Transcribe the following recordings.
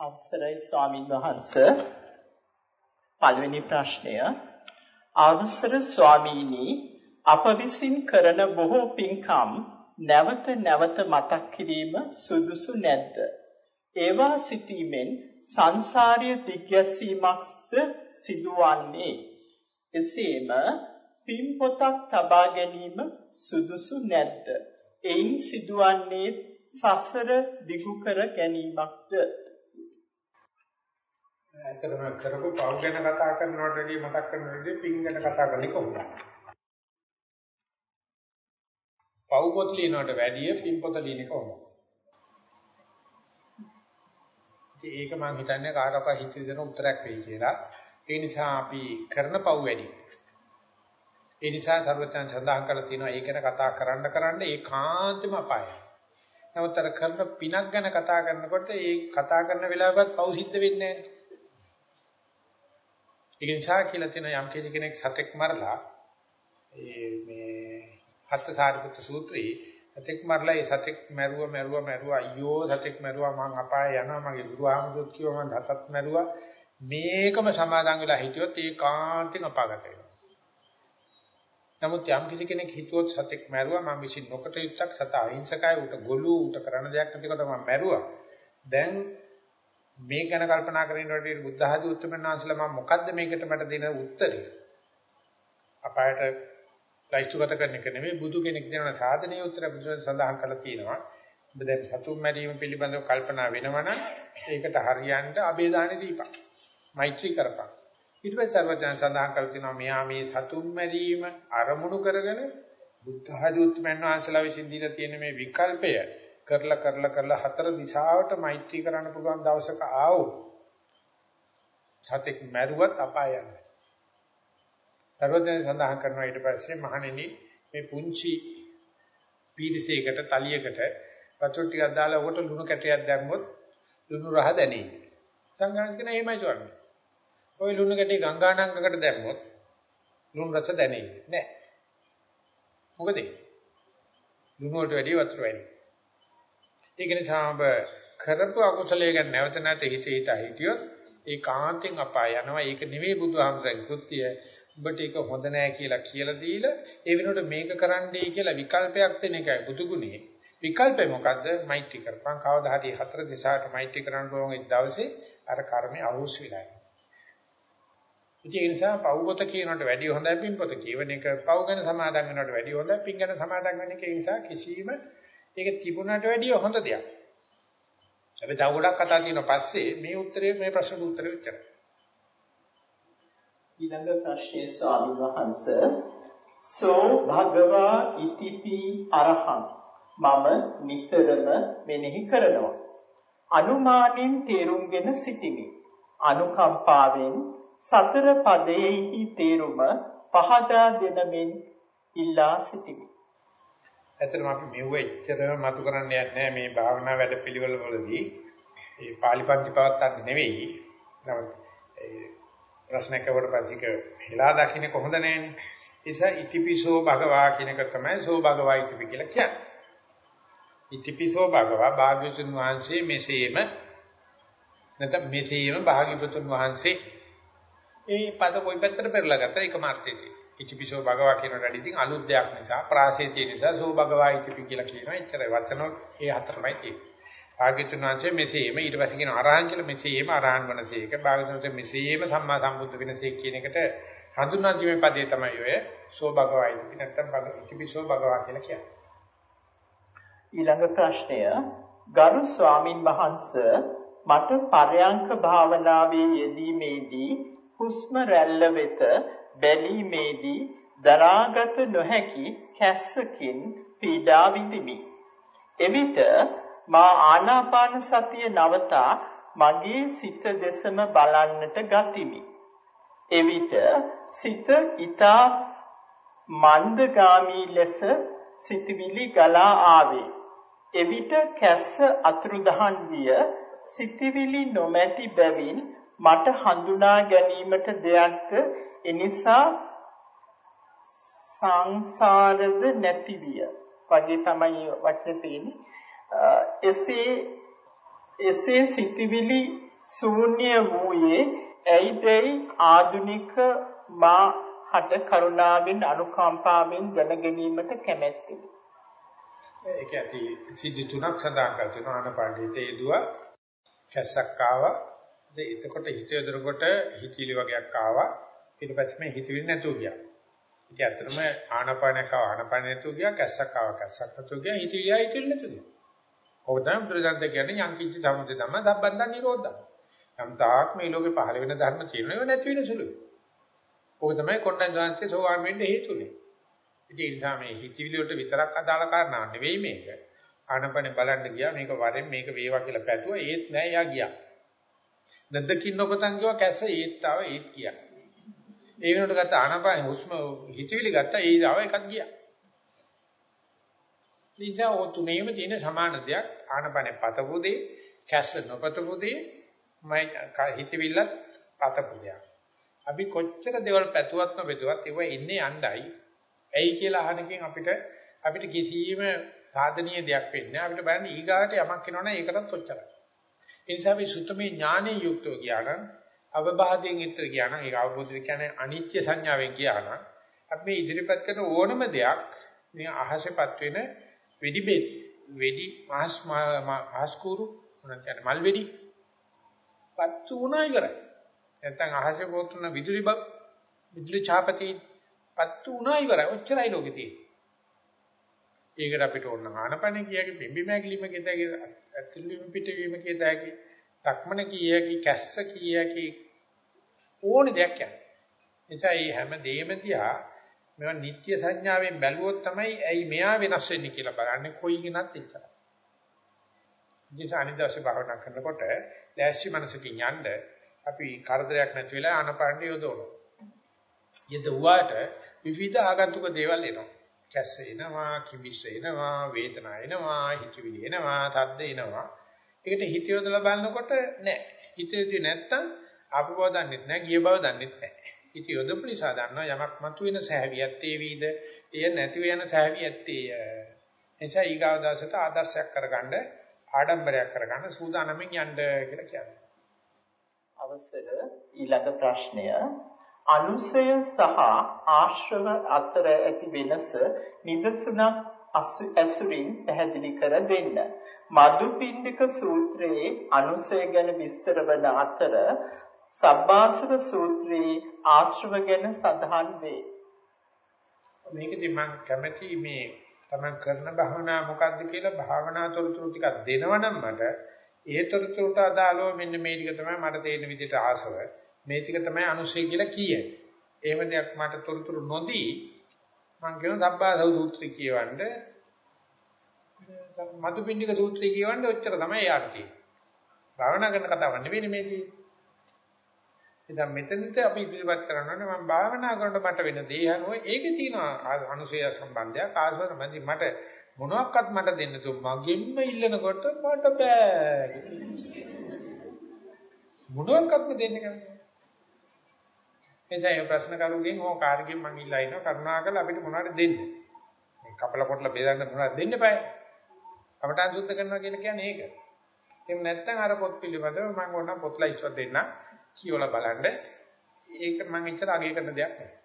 අවසරයි ස්වාමින් වහන්ස. පළවෙනි ප්‍රශ්නය. අවසර ස්වාමීනි අප විසින් කරන බොහෝ පින්කම් නැවත නැවත මතක් කිරීම සුදුසු නැද්ද? ඒවා සිටීමෙන් සංසාරයේ දිග්‍යසීමක්ද සිදුවන්නේ? එසේම පින් පොතක් තබා ගැනීම සුදුසු නැද්ද? එයින් සිදුවන්නේ සසර දිගු කර ගැනීමක්ද? ඇත්තටම කරපු පව් ගැන කතා කරනවට වැඩිය මතක් කරනකොට පින් ගැන කතා කරන්නේ කොහොමද? පව් පොත් ලියනවට වැඩිය පින් පොත ලියන එක හොඳයි. ඒක මම හිතන්නේ කාටවත් හිතේ දෙන උත්තරයක් වෙයි කියලා. ඒ නිසා අපි කරන පව් වැඩි. ඒ නිසා සර්වඥයන් සඳහන් කරලා තියෙනවා ඒක ගැන කතා කරන්න කරන්න ඒකාන්තම අපායයි. නමුත් අර කරන පිනක් ගැන කතා කරනකොට ඒ කතා කරන වෙලාවකත් පව් සිද්ධ වෙන්නේ නැහැ. ඒක නිසා කියලා තියෙන යම් කෙනෙක් සතෙක් මරලා ඒ මේ හත් සාරිපුත්‍ර සූත්‍රයේ සතෙක් මරලා ඒ සතෙක් මැරුවා මැරුවා මැරුවා අයියෝ සතෙක් මැරුවා මං අපාය යනවා මගේ බුදුහාමුදුරුවෝ කිව්වා මං හතත් මැරුවා මේකම සමාදන් වෙලා හිටියොත් ඒ කාන්තෙන් අපාගත වෙනවා. නමුත් යම් කිසි කෙනෙක් හිතුවොත් සතෙක් මැරුවා මම විශ්ින් නොකට යුක්තක් සත අහිංසකයි උට ගොළු උට කරන්න දෙයක් නැතිකොට මම මැරුවා. දැන් මේ ගැන කල්පනා කරගෙන ඉන්නකොට බුද්ධ ආදී උත්තරමන් වහන්සේලා මම මොකද්ද මේකට මට දෙන උත්තරේ? අපායට ලයිස්තුගත කරන එක නෙමෙයි බුදු කෙනෙක් දෙන සාධනීය උත්තර බුදුන් සඳහන් කරලා තියෙනවා. ඔබ දැන් සතුම් මැරීම පිළිබඳව කල්පනා වෙනවනම් ඒකට හරියන්න අබේදානෙ දීපන්. මෛත්‍රී කරපන්. ඊට පස්සේ සර්වඥයන් සඳහන් කරලා තියෙනවා මෙහා මේ සතුම් මැරීම අරමුණු කරගෙන බුද්ධ ආදී උත්තරමන් වහන්සේලා විසින් දීලා තියෙන මේ විකල්පය කරලා කරලා කරලා හතර දිශාවට මෛත්‍රී කරන්න පුළුවන් දවසක ආවොත් සතෙක් මැරුවත් අපාය යන්නේ. සර්වඥයන් සඳහන් කරනවා ඊට පස්සේ මහණෙනි මේ පුංචි පීඩිසයකට තලියකට වතුර ටිකක් දාලා ඔකට ලුණු කැටයක් දැම්මොත් ලුණු රහ දැනේ. සංඝාණන් කියන එහෙමයි කියන්නේ. ওই ලුණු කැටේ ගංගානංගකට දැම්මොත් ලුණු රස දැනේ නැහැ. මොකද? ලුණු වලට වැඩිය වතුර වැඩි. ඒක නිසා ඔබ කරපු අකුසලයේ ගැන නැවත නැවත හිත හිත හිටියොත් ඒ කාන්තෙන් අපාය යනවා. ඒක නෙවෙයි බුදුහාමුදුරන්ගේ කෘත්‍යය. ඔබට ඒක හොඳ නෑ කියලා කියලා දීලා ඒ වෙනුවට මේක කරන්නයි කියලා විකල්පයක් දෙන එකයි බුදුගුණේ. විකල්පය මොකද්ද? මෛත්‍රී කරපන්. කවදා හරි හතර දිශාවට මෛත්‍රී කරන්න පුළුවන් ඒ දවසේ අර කර්මය අවුස් වෙලා යනවා. ඒ නිසා පව්පොත කියනකට වැඩිය හොඳයි පින්පොත කියවන එක. පව් ගැන සමාදන් වෙනවට වැඩිය හොඳයි පින් ගැන සමාදන් වෙන එක. ඒ නිසා කිසිම ඒක තිබුණාට වැඩිය හොඳ දෙයක්. අපි තව ගොඩක් කතා තියෙනවා පස්සේ මේ උත්තරේ මේ ප්‍රශ්නට උත්තරේ විතරයි. ඊළඟ ප්‍රශ්නය ස්වාමීන් වහන්ස සෝ භගවා ඉතිපි අරහං මම නිතරම මෙනෙහි කරනවා. අනුමානෙන් තේරුම්ගෙන සිටිමි. අනුකම්පාවෙන් සතර පදයේහි තේරුම පහදා දෙනමින් ඉල්ලා සිටිමි. ඇත්තටම අපි මෙව එච්චරම මතු කරන්න යන්නේ නැහැ මේ භාවනා වැඩපිළිවෙල වලදී. ඒ පාලි පන්ති පවත්තන්නේ නෙවෙයි. නමුත් ඒ ප්‍රශ්නකවට පස්සේ හිලා දකින්න කොහොඳ නැන්නේ. ඒ නිසා ඉතිපිසෝ භගවා කියන එක තමයි සෝ භගවා ඉතිපි කියලා කියන්නේ. ඉතිපිසෝ භගවා භාග්‍යවතුන් වහන්සේ මෙසේම නැත්නම් මෙසේම භාග්‍යවතුන් වහන්සේ ඒ පද කොයි පැත්තට පෙරලා ගත්තා ඒකම අර්ථයයි. ඉතිපිසෝ භගවා කියන රැඩි ඉතින් අලුත් දෙයක් නිසා ප්‍රාසේතිය නිසා සෝ භගවා ඉතිපි කියලා කියනවා. එච්චරයි වචන ඒ හතරමයි තියෙන්නේ. භාග්‍යතුන් වහන්සේ මෙසේම ඊට පස්සේ කියන අරහන් කියලා මෙසේම අරහන් වනසේක භාග්‍යතුන් වහන්සේ මෙසේම සම්මා සම්බුද්ධ වෙනසේක කියන එකට හඳුන්වා දීමේ පදේ තමයි ඔය සෝ භගවා ඉතිපි නැත්තම් ඉතිපිසෝ භගවා කියලා කියන්නේ. ඊළඟ ප්‍රශ්නය ගරු ස්වාමින් වහන්සේ මට පරයන්ක භාවනාවේ යෙදීමේදී හුස්ම රැල්ල වෙත බැලීමේදී දරාගත නොහැකි කැස්සකින් පීඩා විඳිමි. එවිට මා ආනාපාන සතිය නවතා මගේ සිත දෙසම බලන්නට ගතිමි. එවිට සිත ඊතා මන්දගාමී ලෙස සිතවිලි ගලා ආවේ. එවිට කැස්ස අතුරුදහන් විය සිතවිලි නොමැති බැවින් මට හඳුනා ගැනීමට දෙයක්ද එනිසා සංසාරද නැතිවිය වගේ තමයි වචනේ තියෙන්නේ එසේ එසේ සිටිවිලි ශූන්‍ය වූයේ ඇයිදයි ආදුනික මා හට කරුණාවෙන් අනුකම්පාවෙන් දැන ගැනීමට කැමැත්තෙමි. ඒක ඇති සිද්ධි තුනක් සඳහන් කර තියෙනවා ආනපානීතේ දුව කැස්සක් ආවා. එතකොට හිත යොදනකොට හිතීලි වගේක් ආවා. ඊට පස්සේ මේ හිතවිලි නැතුව ගියා. ඉතින් ඇත්තටම ආනපානක ආනපාන නැතුව ගියා කැස්සක් ආවා කැස්සක් නැතුව ගියා හිතවිලි ආයි හිතවිලි නැතුව ගියා. ඔබ තමයි බුදුරජාණන් කියන්නේ යම් කිසි සමුදේ ධම්ම දබ්බන්දන් නිරෝධය. යම් තාක් මේ ලෝකේ පහළ වෙන ධර්ම තියෙනවා ඒව නැති වෙන සුළුයි. ඔබ තමයි කොණ්ඩඤ්ඤ වහන්සේ සෝවාන් වෙන්න හේතුනේ. ඉතින් ඒ නිසා මේ හිතවිලි වලට විතරක් අදාළ කාරණා නෙවෙයි මේක. ආනපනේ බලන්න ගියා මේක වරෙන් මේක වේවා කියලා පැතුවා ඒත් නෑ යා ගියා. නැද්දකින් ඔබතන් කිව්වා කැස ඒත් ආව ඒත් ගියා. ඒ වෙනකොට ගත්ත ආනපනේ හුස්ම හිතවිලි ගත්තා ඒ ආව එකක් ගියා. ඉතින් ඔය තුනේම තියෙන සමාන දෙයක් ආනපනේ පතපොදේ කැස නොපතපොදේ මයි හිතවිල්ලත් පතපොදයක්. අපි කොච්චර දේවල් පැතුවත් නොබෙදුවත් ඒව ඉන්නේ යණ්ඩයි. ඇයි කියලා අහන එකෙන් අපිට අපිට කිසියම් සාධනීය දෙයක් වෙන්නේ අපිට බලන්න ඊගාට යමක් වෙනවනේ ඒකටත් ඔච්චරයි. ඒ නිසා අපි සුත්තමේ ඥානෙ යුක්තව ගියා නම් අවබෝධයෙන් ඉතර ගියා නම් ඒක අවබෝධය කියන්නේ අනිත්‍ය සංඥාවෙන් ගියා නම් අපි ඉදිරිපත් කරන ඕනම දෙයක් මේ අහසෙපත් වෙන වෙඩි බෙත් වෙඩි මාස් මාස්කුරු මොනවද කියන්නේ මල් වෙඩි පත් උනා ඉවරයි. නැත්තම් අහසේ පොතුන විදුලි බක් විදුලි ඡාපති පත් උනා ඉවරයි. ඔච්චරයි ලෝකේ තියෙන්නේ. ඒකට අපිට ඕන ආනපන කියකි බිම්බි මෑගලිම කියතයි ඇතුළු පිටවීම කියතයි තක්මන කියකි කැස්ස කියකි ඕනේ දෙයක් යන. එනිසා මේ හැම දෙයක්ම දිහා මේවා නිත්‍ය සංඥාවෙන් බැලුවොත් තමයි ඇයි මෙයා වෙනස් වෙන්නේ කියලා බලන්නේ කොයි කෙනත් එච්චරයි. ඉතින් අනිද්දාසේ භාවනා කරනකොට ලෑස්ති මනසකින් යන්න අපි කරදරයක් නැති වෙලා ආනපාන යොදවනවා. යදුවාට විවිධ ආගන්තුක දේවල් එනවා. කැස්ස එනවා, කිමිස් එනවා, වේදනා එනවා, හිතවිලි එනවා, තද්ද එනවා. ඒකට හිත යොදලා බලනකොට නෑ. හිතේදී නැත්තම් ආපු බව දන්නෙත් නෑ, ගිය බව දන්නෙත් නෑ. හිත යොදපු නිසා දන්නවා යමක් මතුවෙන සෑහියක් තේවිද, එය නැතිව යන සෑහියක් තේය. එනිසා ඊගාව දවසට ආදර්ශයක් කරගන්න, ආඩම්බරයක් කරගන්න සූදානම්ෙන් යන්න කියලා කියන්නේ. අවසර ඊළඟ ප්‍රශ්නය අනුසය සහ ආශ්‍රව අතර ඇති වෙනස නිදසුණක් ඇසුරින් පැහැදිලි කර දෙන්න. මදුපිණ්ඩික සූත්‍රයේ අනුසය ගැන විස්තර වන අතර සබ්බාසව සූත්‍රයේ ආශ්‍රව ගැන සඳහන් වේ. මේකදී මම කැමැති මේ තමන් කරන භාවනා මොකක්ද කියලා භාවනා තොරතුරු ටිකක් දෙනවනම් මට ඒ තොරතුරට අදාළව මෙන්න මේ ටික තමයි මට තේරෙන විදිහට ආසව. මේ ටික තමයි අනුශය කියලා කියන්නේ. එහෙම දෙයක් මට තොරතුරු නොදී මම කියන සබ්බාසව සූත්‍රය කියවන්න මතුපිණ්ඩික සූත්‍රය කියවන්න ඔච්චර තමයි යාට තියෙන්නේ. භාවනා කරන කතාවක් නෙවෙයි මේ තියෙන්නේ. ඉතින් මෙතනට අපි ඉදිරිපත් කරනවානේ මම භාවනා කරනකොට මට වෙන දේ අනුව ඒකේ තියෙන අනුශය සම්බන්ධයක් ආසවර මට මොනවත් මට දෙන්න තු මගෙන්ම ඉල්ලනකොට මට බෑ මොනවත්ක්ම දෙන්න කන්නේ එනිසා ප්‍රශ්න කරුගෙන් හෝ කාර්යයෙන් මම ඉල්ලා ඉනවා කරුණාකරලා අපිට මොනවද දෙන්න? මේ කපල කොටලා බෙදන්න මොනවද දෙන්න බෑ. අපටන් සුද්ධ කරනවා කියන කියන්නේ ඒක. එහෙම නැත්නම් අර පොත් පිළිබඳව මම ඕනම් පොත්ලා ඉස්සර දෙන්න කියවලා බලන්න. ඒක මම ඉච්චර අගය කරන දෙයක් නෙවෙයි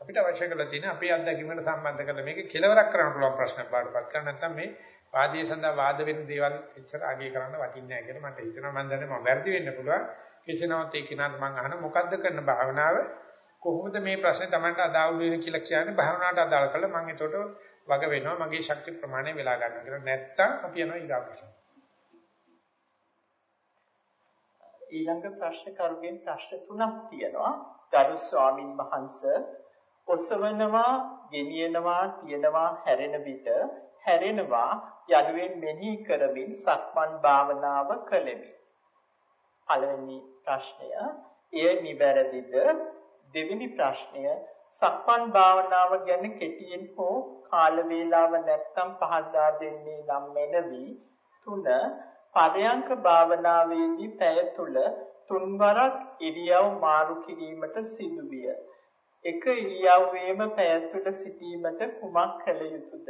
අපිට අවශ්‍ය කරලා තියෙන අපේ අත්දැකීමකට සම්බන්ධ කරලා මේක කෙලවරක් කරන්න පුළුවන් ප්‍රශ්නයක් බාටපත් කරන්න. නැත්නම් මේ වාදයේ සඳහා වාද වෙන දේවල් එච්චර අගය කරන්න වටින්නේ නැහැ කියලා මට හිතෙනවා. මම දන්නේ මම වැරදි වෙන්න පුළුවන්. කෙසේනවත් ඒ කෙනාට මම අහන මොකද්ද කරන භාවනාව? කොහොමද මේ ප්‍රශ්නේ Tamanට අදාළ වෙන්නේ කියලා කියන්නේ? භාවනාවට අදාළ කළා මම ඒකට වග වෙනවා මගේ ශක්ති ප්‍රමාණය වෙලා ගන්නවා කියලා. නැත්තම් අපි යනවා ඊගා ප්‍රශ්න. ඊළඟ ප්‍රශ්න කරුගෙන් ප්‍රශ්න තුනක් තියෙනවා. ගරු ස්වාමින් වහන්සේ ඔසවනවා, ගෙනියනවා, තියනවා, හැරෙන විට හැරෙනවා යනුවෙන් මෙනෙහි කරමින් සක්මන් භාවනාව කළෙමි. පළවෙනි ප්‍රශ්නය එය නිවැරදිද? දෙවෙනි ප්‍රශ්නය සක්මන් භාවනාව ගැන කෙටියෙන් හෝ කාල වේලාව නැත්තම් පහදා දෙන්නේ නම් මැනවි. තුන පරයන්ක භාවනාවේදී පැය තුල තුන්වරක් ඉරියව් මාරු කිරීමට සිදුවිය. එක ඉරියව්වේම පැය සිටීමට කුමක් කළ යුතුද?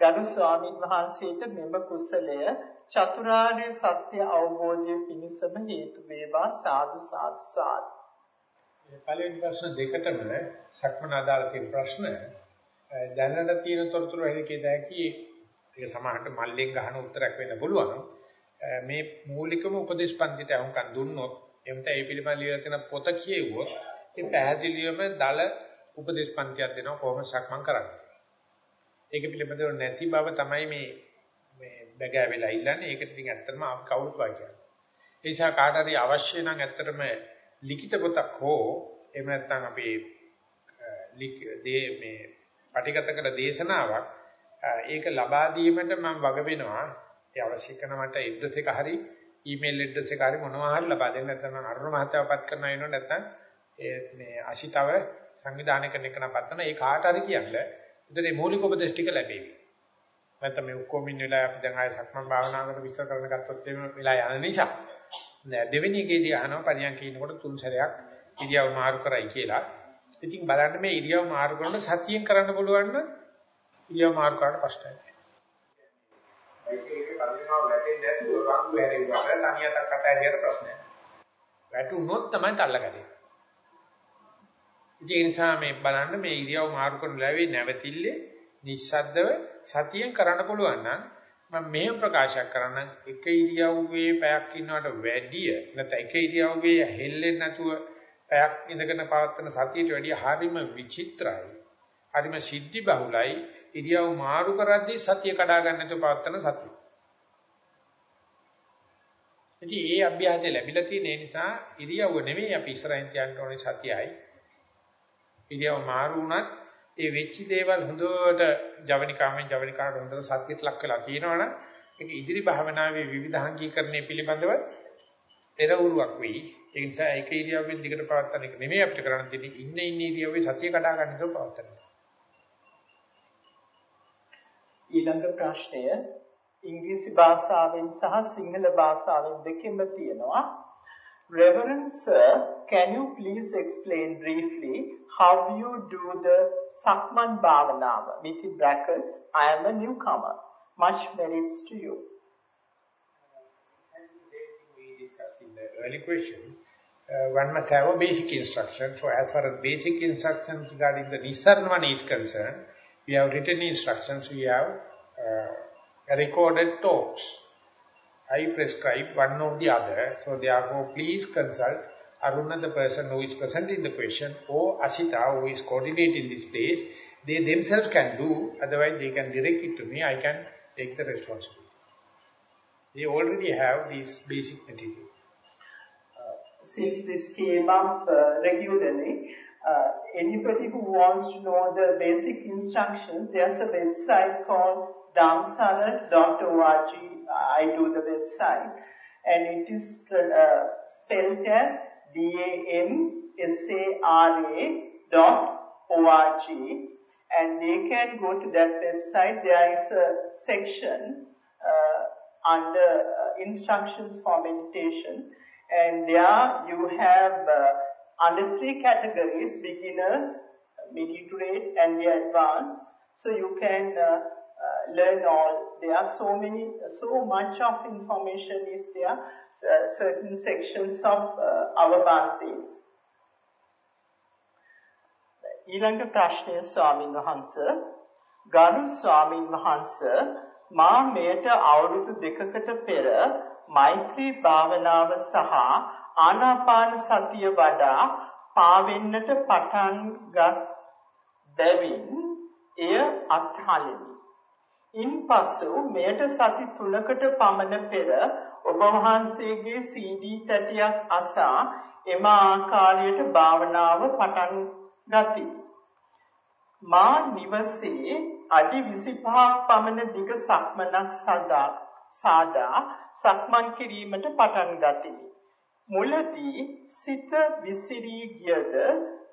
ගරු ස්වාමින් වහන්සේට මෙම කුසලය චතුරාර්ය සත්‍ය අවබෝධය පිණිසම හේතු වේවා සාදු සාදු සාදු. පළවෙනි ප්‍රශ්න දෙකටම සක්මන අදාළ තියෙන ප්‍රශ්න දැනට තියෙන තොරතුරු හැදකේ දැකි ඒක සමහරට මල්ලෙන් ගහන උත්තරයක් වෙන්න පුළුවන්. මේ මූලිකම උපදේශ පන්තිට අහුම්කන් දුන්නොත් එම්ට ඒ පිළිබඳව ලියලා තියෙන පොත කියවුවොත් ඒ පැහැදිලිවම දල උපදේශ පන්තියක් දෙනවා කොහොම සක්මන් කරන්නේ. ඒක පිළිබඳව නැති බව තමයි මේ මේ බගෑ වෙලා ඉල්ලන්නේ. ඒකට ඉතින් ඇත්තටම කවුරුත් වාක්‍යයක්. ඒ නිසා කාට හරි අවශ්‍ය නම් ඇත්තටම ලිඛිත පොතක් හෝ එහෙම නැත්නම් අපි දේ මේ පටිගත කළ දේශනාවක් ඒක ලබා දීමට මම වග වෙනවා. ඒ අවශ්‍ය කරන මට ඇඩ්‍රස් එක හරි ඊමේල් ඇඩ්‍රස් එක හරි මොනවා හරි ලබා දෙන්න නැත්නම් අරුණ මහත්තයාපත් කරනවා වෙනවා නැත්නම් ඒ මේ අශිතව සංවිධානය කරන එක නම් පත්තන ඒ කාට හරි කියන්නේ. එතන මූලික උපදේශ ටික ලැබෙවි. නැත්නම් මේ ඔක්කොම ඉන්න වෙලාව අපි දැන් ආයෙ සක්මන් භාවනාවකට විස්තර කරන ගත්තොත් එimhe වෙලා යන නිසා. දෙවෙනි එකේදී අහනවා පරියන්ක ඉන්නකොට තුන් සැරයක් ඉරියව් මාරු කරයි කියලා. ඉතින් බලන්න මේ ඉරියව් මාරු කරන සතියෙන් කරන්න පුළුවන් නම් ඉරියව් මාරු කරාට ප්‍රශ්නයක් නැහැ. ඒකේ පරිණාම වැටෙන්නේ නැතුව රංගු හැරෙන්නවා තනියටක් කතා ඇරියට ප්‍රශ්නයක්. වැටුනොත් තමයි තල්ලගන්නේ. ඒ නිසා මේ බලන්න මේ ඉරියව් මාරු කරන ලැබෙයි නැවතිල්ලේ නිස්සද්දව සතියෙන් කරන්න පුළුවන් නම් මම මෙහෙම ප්‍රකාශයක් කරන්නම් එක ඉරියව්වේ පැයක් ඉන්නවට වැඩිය නැත්නම් එක ඉරියව්වේ හෙල්ලෙන්නේ නැතුව පැයක් ඉඳගෙන පවත්වන සතියට වැඩිය හරිම විචිත්‍රයි හරිම සිද්ධි බහුලයි ඉරියව් මාරු කරද්දී සතිය කඩා ගන්න නැතුව පවත්වන සතිය. ඉතින් ඒ අභ්‍යාසය ලැබිලා තියෙන නිසා ඉරියව්ව නෙමෙයි අපි ඉස්සරහින් තියන්න ඕනේ සතියයි. ඉරියව් මාරු වුණත් ඒ වෙච්ච දේවල් හොඳට ජවනිකාමෙන් ජවනිකාට හොඳට සතියට ලක් වෙලා තියෙනවනම් ඒක ඉදිරි භාවනාවේ විවිධාංගීකරණය පිළිබඳව පෙරවුරුවක් වෙයි. ඒ නිසා ඒක ඉරියව්වෙන් දිගට පවත්වන එක නෙමෙයි අපිට කරන්න තියෙන්නේ ඉන්න ඉන්න ඉරියව්වේ සතිය කඩා ගන්න එක පවත්වන. ඊළඟ ප්‍රශ්නය ඉංග්‍රීසි භාෂාවෙන් සහ සිංහල භාෂාවෙන් දෙකෙන්ම තියෙනවා. Reverend Sir, can you please explain briefly how you do the Sakman Bhavanava? Within brackets, I am a newcomer. Much merits to you. We discussed in the early question. Uh, one must have a basic instruction. So as far as basic instructions regarding the Nisarnavana is concerned, we have written instructions, we have uh, recorded talks. I prescribe one or the other. So therefore, please consult Aruna, the person who is present in the question, or Asita, who is coordinating this place. They themselves can do, otherwise they can direct it to me, I can take the responsibility. They already have this basic material. Uh, since this came up uh, regularly, uh, anybody who wants to know the basic instructions, there's a website called damsara.org. I do the website. And it is uh, spelled as D-A-M-S-A-R-A dot O-R-G. And they can go to that website. There is a section uh, under uh, instructions for meditation. And there you have uh, under three categories, beginners, mediate and the advanced. So you can uh, learn all. There are so many, so much of information is there, uh, certain sections of uh, our Bhantes. ඊළඟ ප්‍රශ්නය ස්වාමින් වහන්ස ගරු ස්වාමින් වහන්ස මා මෙයට අවුරුදු දෙකකට පෙර මෛත්‍රී භාවනාව සහ ආනාපාන සතිය වඩා පාවෙන්නට පටන් ගත් බැවින් එය අත්හලිමි. ඉන්පසු මෙයට සති 3කට පමණ පෙර ඔබ වහන්සේගේ CD තැටියක් අසා එම ආකාරයට භාවනාව පටන් ගති. මා නිවසේ අඩි 25ක් පමණ දිග සක්මනක් සදා සාදා සක්මන් කිරීමට පටන් ගතිමි. මුලදී සිත විසිරී ගියද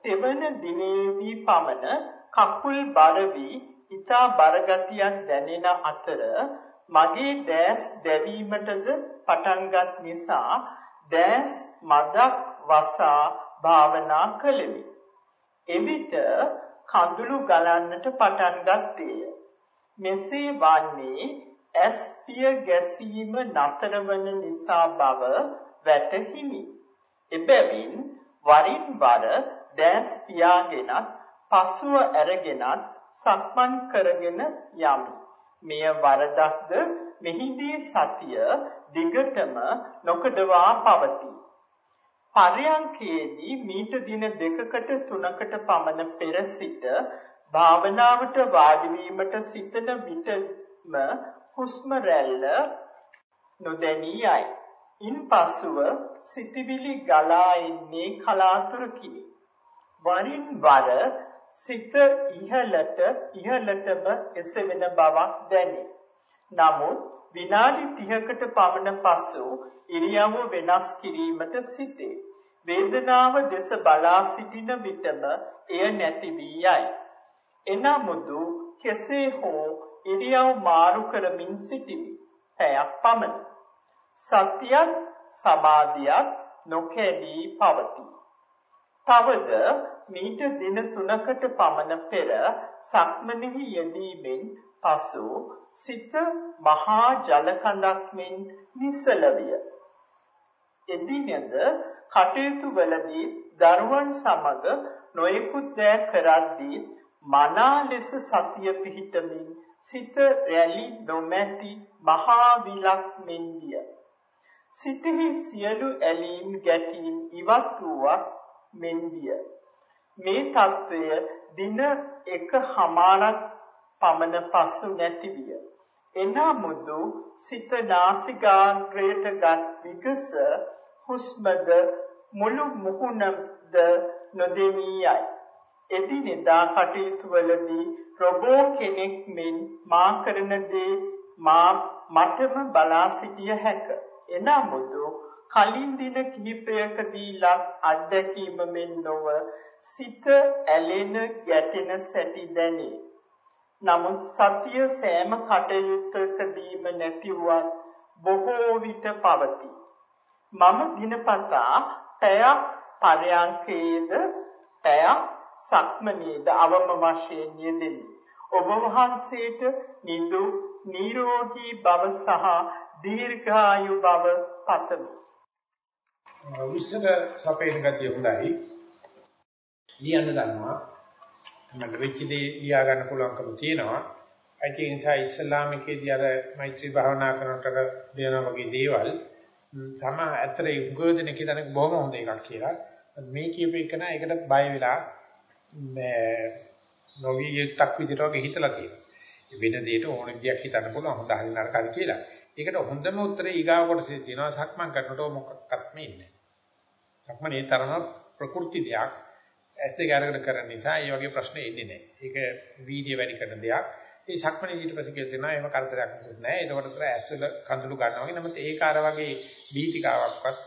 තෙවන දිනේදී පමණ කකුල් බර වී ඊතා බරගතියක් දැනෙන අතර මගේ දැස් දැවීමටද පටන්ගත් නිසා දැස් මදක් වසා භාවනා කළෙමි. එවිට කඳුළු ගලන්නට පටන් ගත්තේය. මෙසේ වන්නේ ඇස් පිය ගැසීම නතරවන නිසා බව වැටහිනි. එබැවින් වරින් වර දැස් පියාගෙනත් පසුව අරගෙනත් සක්මන් කරගෙන යමි. මෙය වරදක්ද මෙහිදී සතිය දිගටම නොකඩවා පවතී. පරයන්කේදී මීට දින දෙකකට තුනකට පමණ පෙර සිට භාවනාවට වාඩි වීමට සිතන විටම හුස්ම රැල්ල නොදැනී යයි. ඉන්පසුව සිතවිලි ගලා එන්නේ කලාතුරකිනි. වරින් වර සිත ඉහළට ඉහළටම එසවෙන බවක් දැනේ. නමුත් විනාඩි 30කට පමණ පසු ඉරියව්ව වෙනස් කිරීමට සිටේ. වේදනාව දෙස බලා සිටින විටම එය නැති වී යයි. එනමුදු කෙසේ හෝ ඉරියව් මාරු කරමින් සිටිමි. පැයක් පමණ. සතියක් සමාධියක් නොකැඩී පවතී. තවද මීට දින 3කට පමණ පෙර සක්මනෙහි යෙදීමෙන් පසු සිත මහා ජල කඳක් මෙන් නිසල විය. එදිනෙද කටයුතු වලදී දරුවන් සමග නොයෙකුත් දෑ කරද්දී මනා ලෙස සතිය පිහිටමින් සිත රැලි නොමැති මහා විලක් මෙන් විය. සිතෙහි සියලු ඇලීම් ගැටීම් ඉවත් වූවක් මෙන් විය. මේ తত্ত্বය දින එක හමාරක් පමණ පසු නැතිවිය. එනමුදු සිත නාසිකාග්‍රයට ගත් විගස හුස්මද මුළු මුහුණද නොදෙමියයි. එදිනෙදා කටයුතු වලදී රොබෝ කෙනෙක් මෙන් මා කරන දේ මා මටම බලා සිටිය හැක. එනමුදු කලින් දින කිහිපයකදී ලක් අත්දැකීම මෙන් නොව සිත ඇලෙන ගැටෙන සැටි දැනේ. නමුත් සතිය සෑම කටයුත්තකදීම නැතිවත් බොහෝ විට පවතී. මම දිනපතා පැයක් පරයන්කේද පැයක් සක්මනේද අවම වශයෙන් යෙදෙමි. ඔබ වහන්සේට නිදු නිරෝගී බව සහ දීර්ඝායු බව පතමි. විශ්ව සපේන ගතිය හොඳයි. ලියන්න ගන්නවා. මට වෙච්ච දේ ලියා ගන්න පුළුවන්කම තියෙනවා. ඒ නිසා ඉස්ලාමිකයේදී අර මෛත්‍රී භාවනා කරනකොට දෙන වගේ දේවල් තම ඇත්තට උගෝදෙන කියන බොහොම හොඳ එකක් කියලා. මේ කියපු එක නා ඒකට බය වෙලා නොවි යුක්තක් විදිහට වගේ හිතලා තියෙනවා. වෙන දෙයකට ඕන විදියක් හිතන්න පුළුවන් හොඳ හරි නරක හරි කියලා. ඒකට හොඳම උත්තරේ ඊගාව කොටසේ තියෙනවා සක්මන් කරනකොට මොකක්වත් මේ ඉන්නේ. සක්මන් ඒ තරම ප්‍රකෘති දෙයක්. ඇස් දෙක අරගෙන කරන නිසා ඒ වගේ ප්‍රශ්න එන්නේ නැහැ. ඒක වීර්ය වැඩි කරන දෙයක්. ඒ ශක්මණේ ඊට පස්සේ කියලා තියෙනවා එහෙම කරදරයක් නෙවෙයි නෑ. ඒකට තර ඇස් වල කඳුළු ගන්නවා වගේ. නමුත් ඒක අර වගේ බීතිකාවක්වත්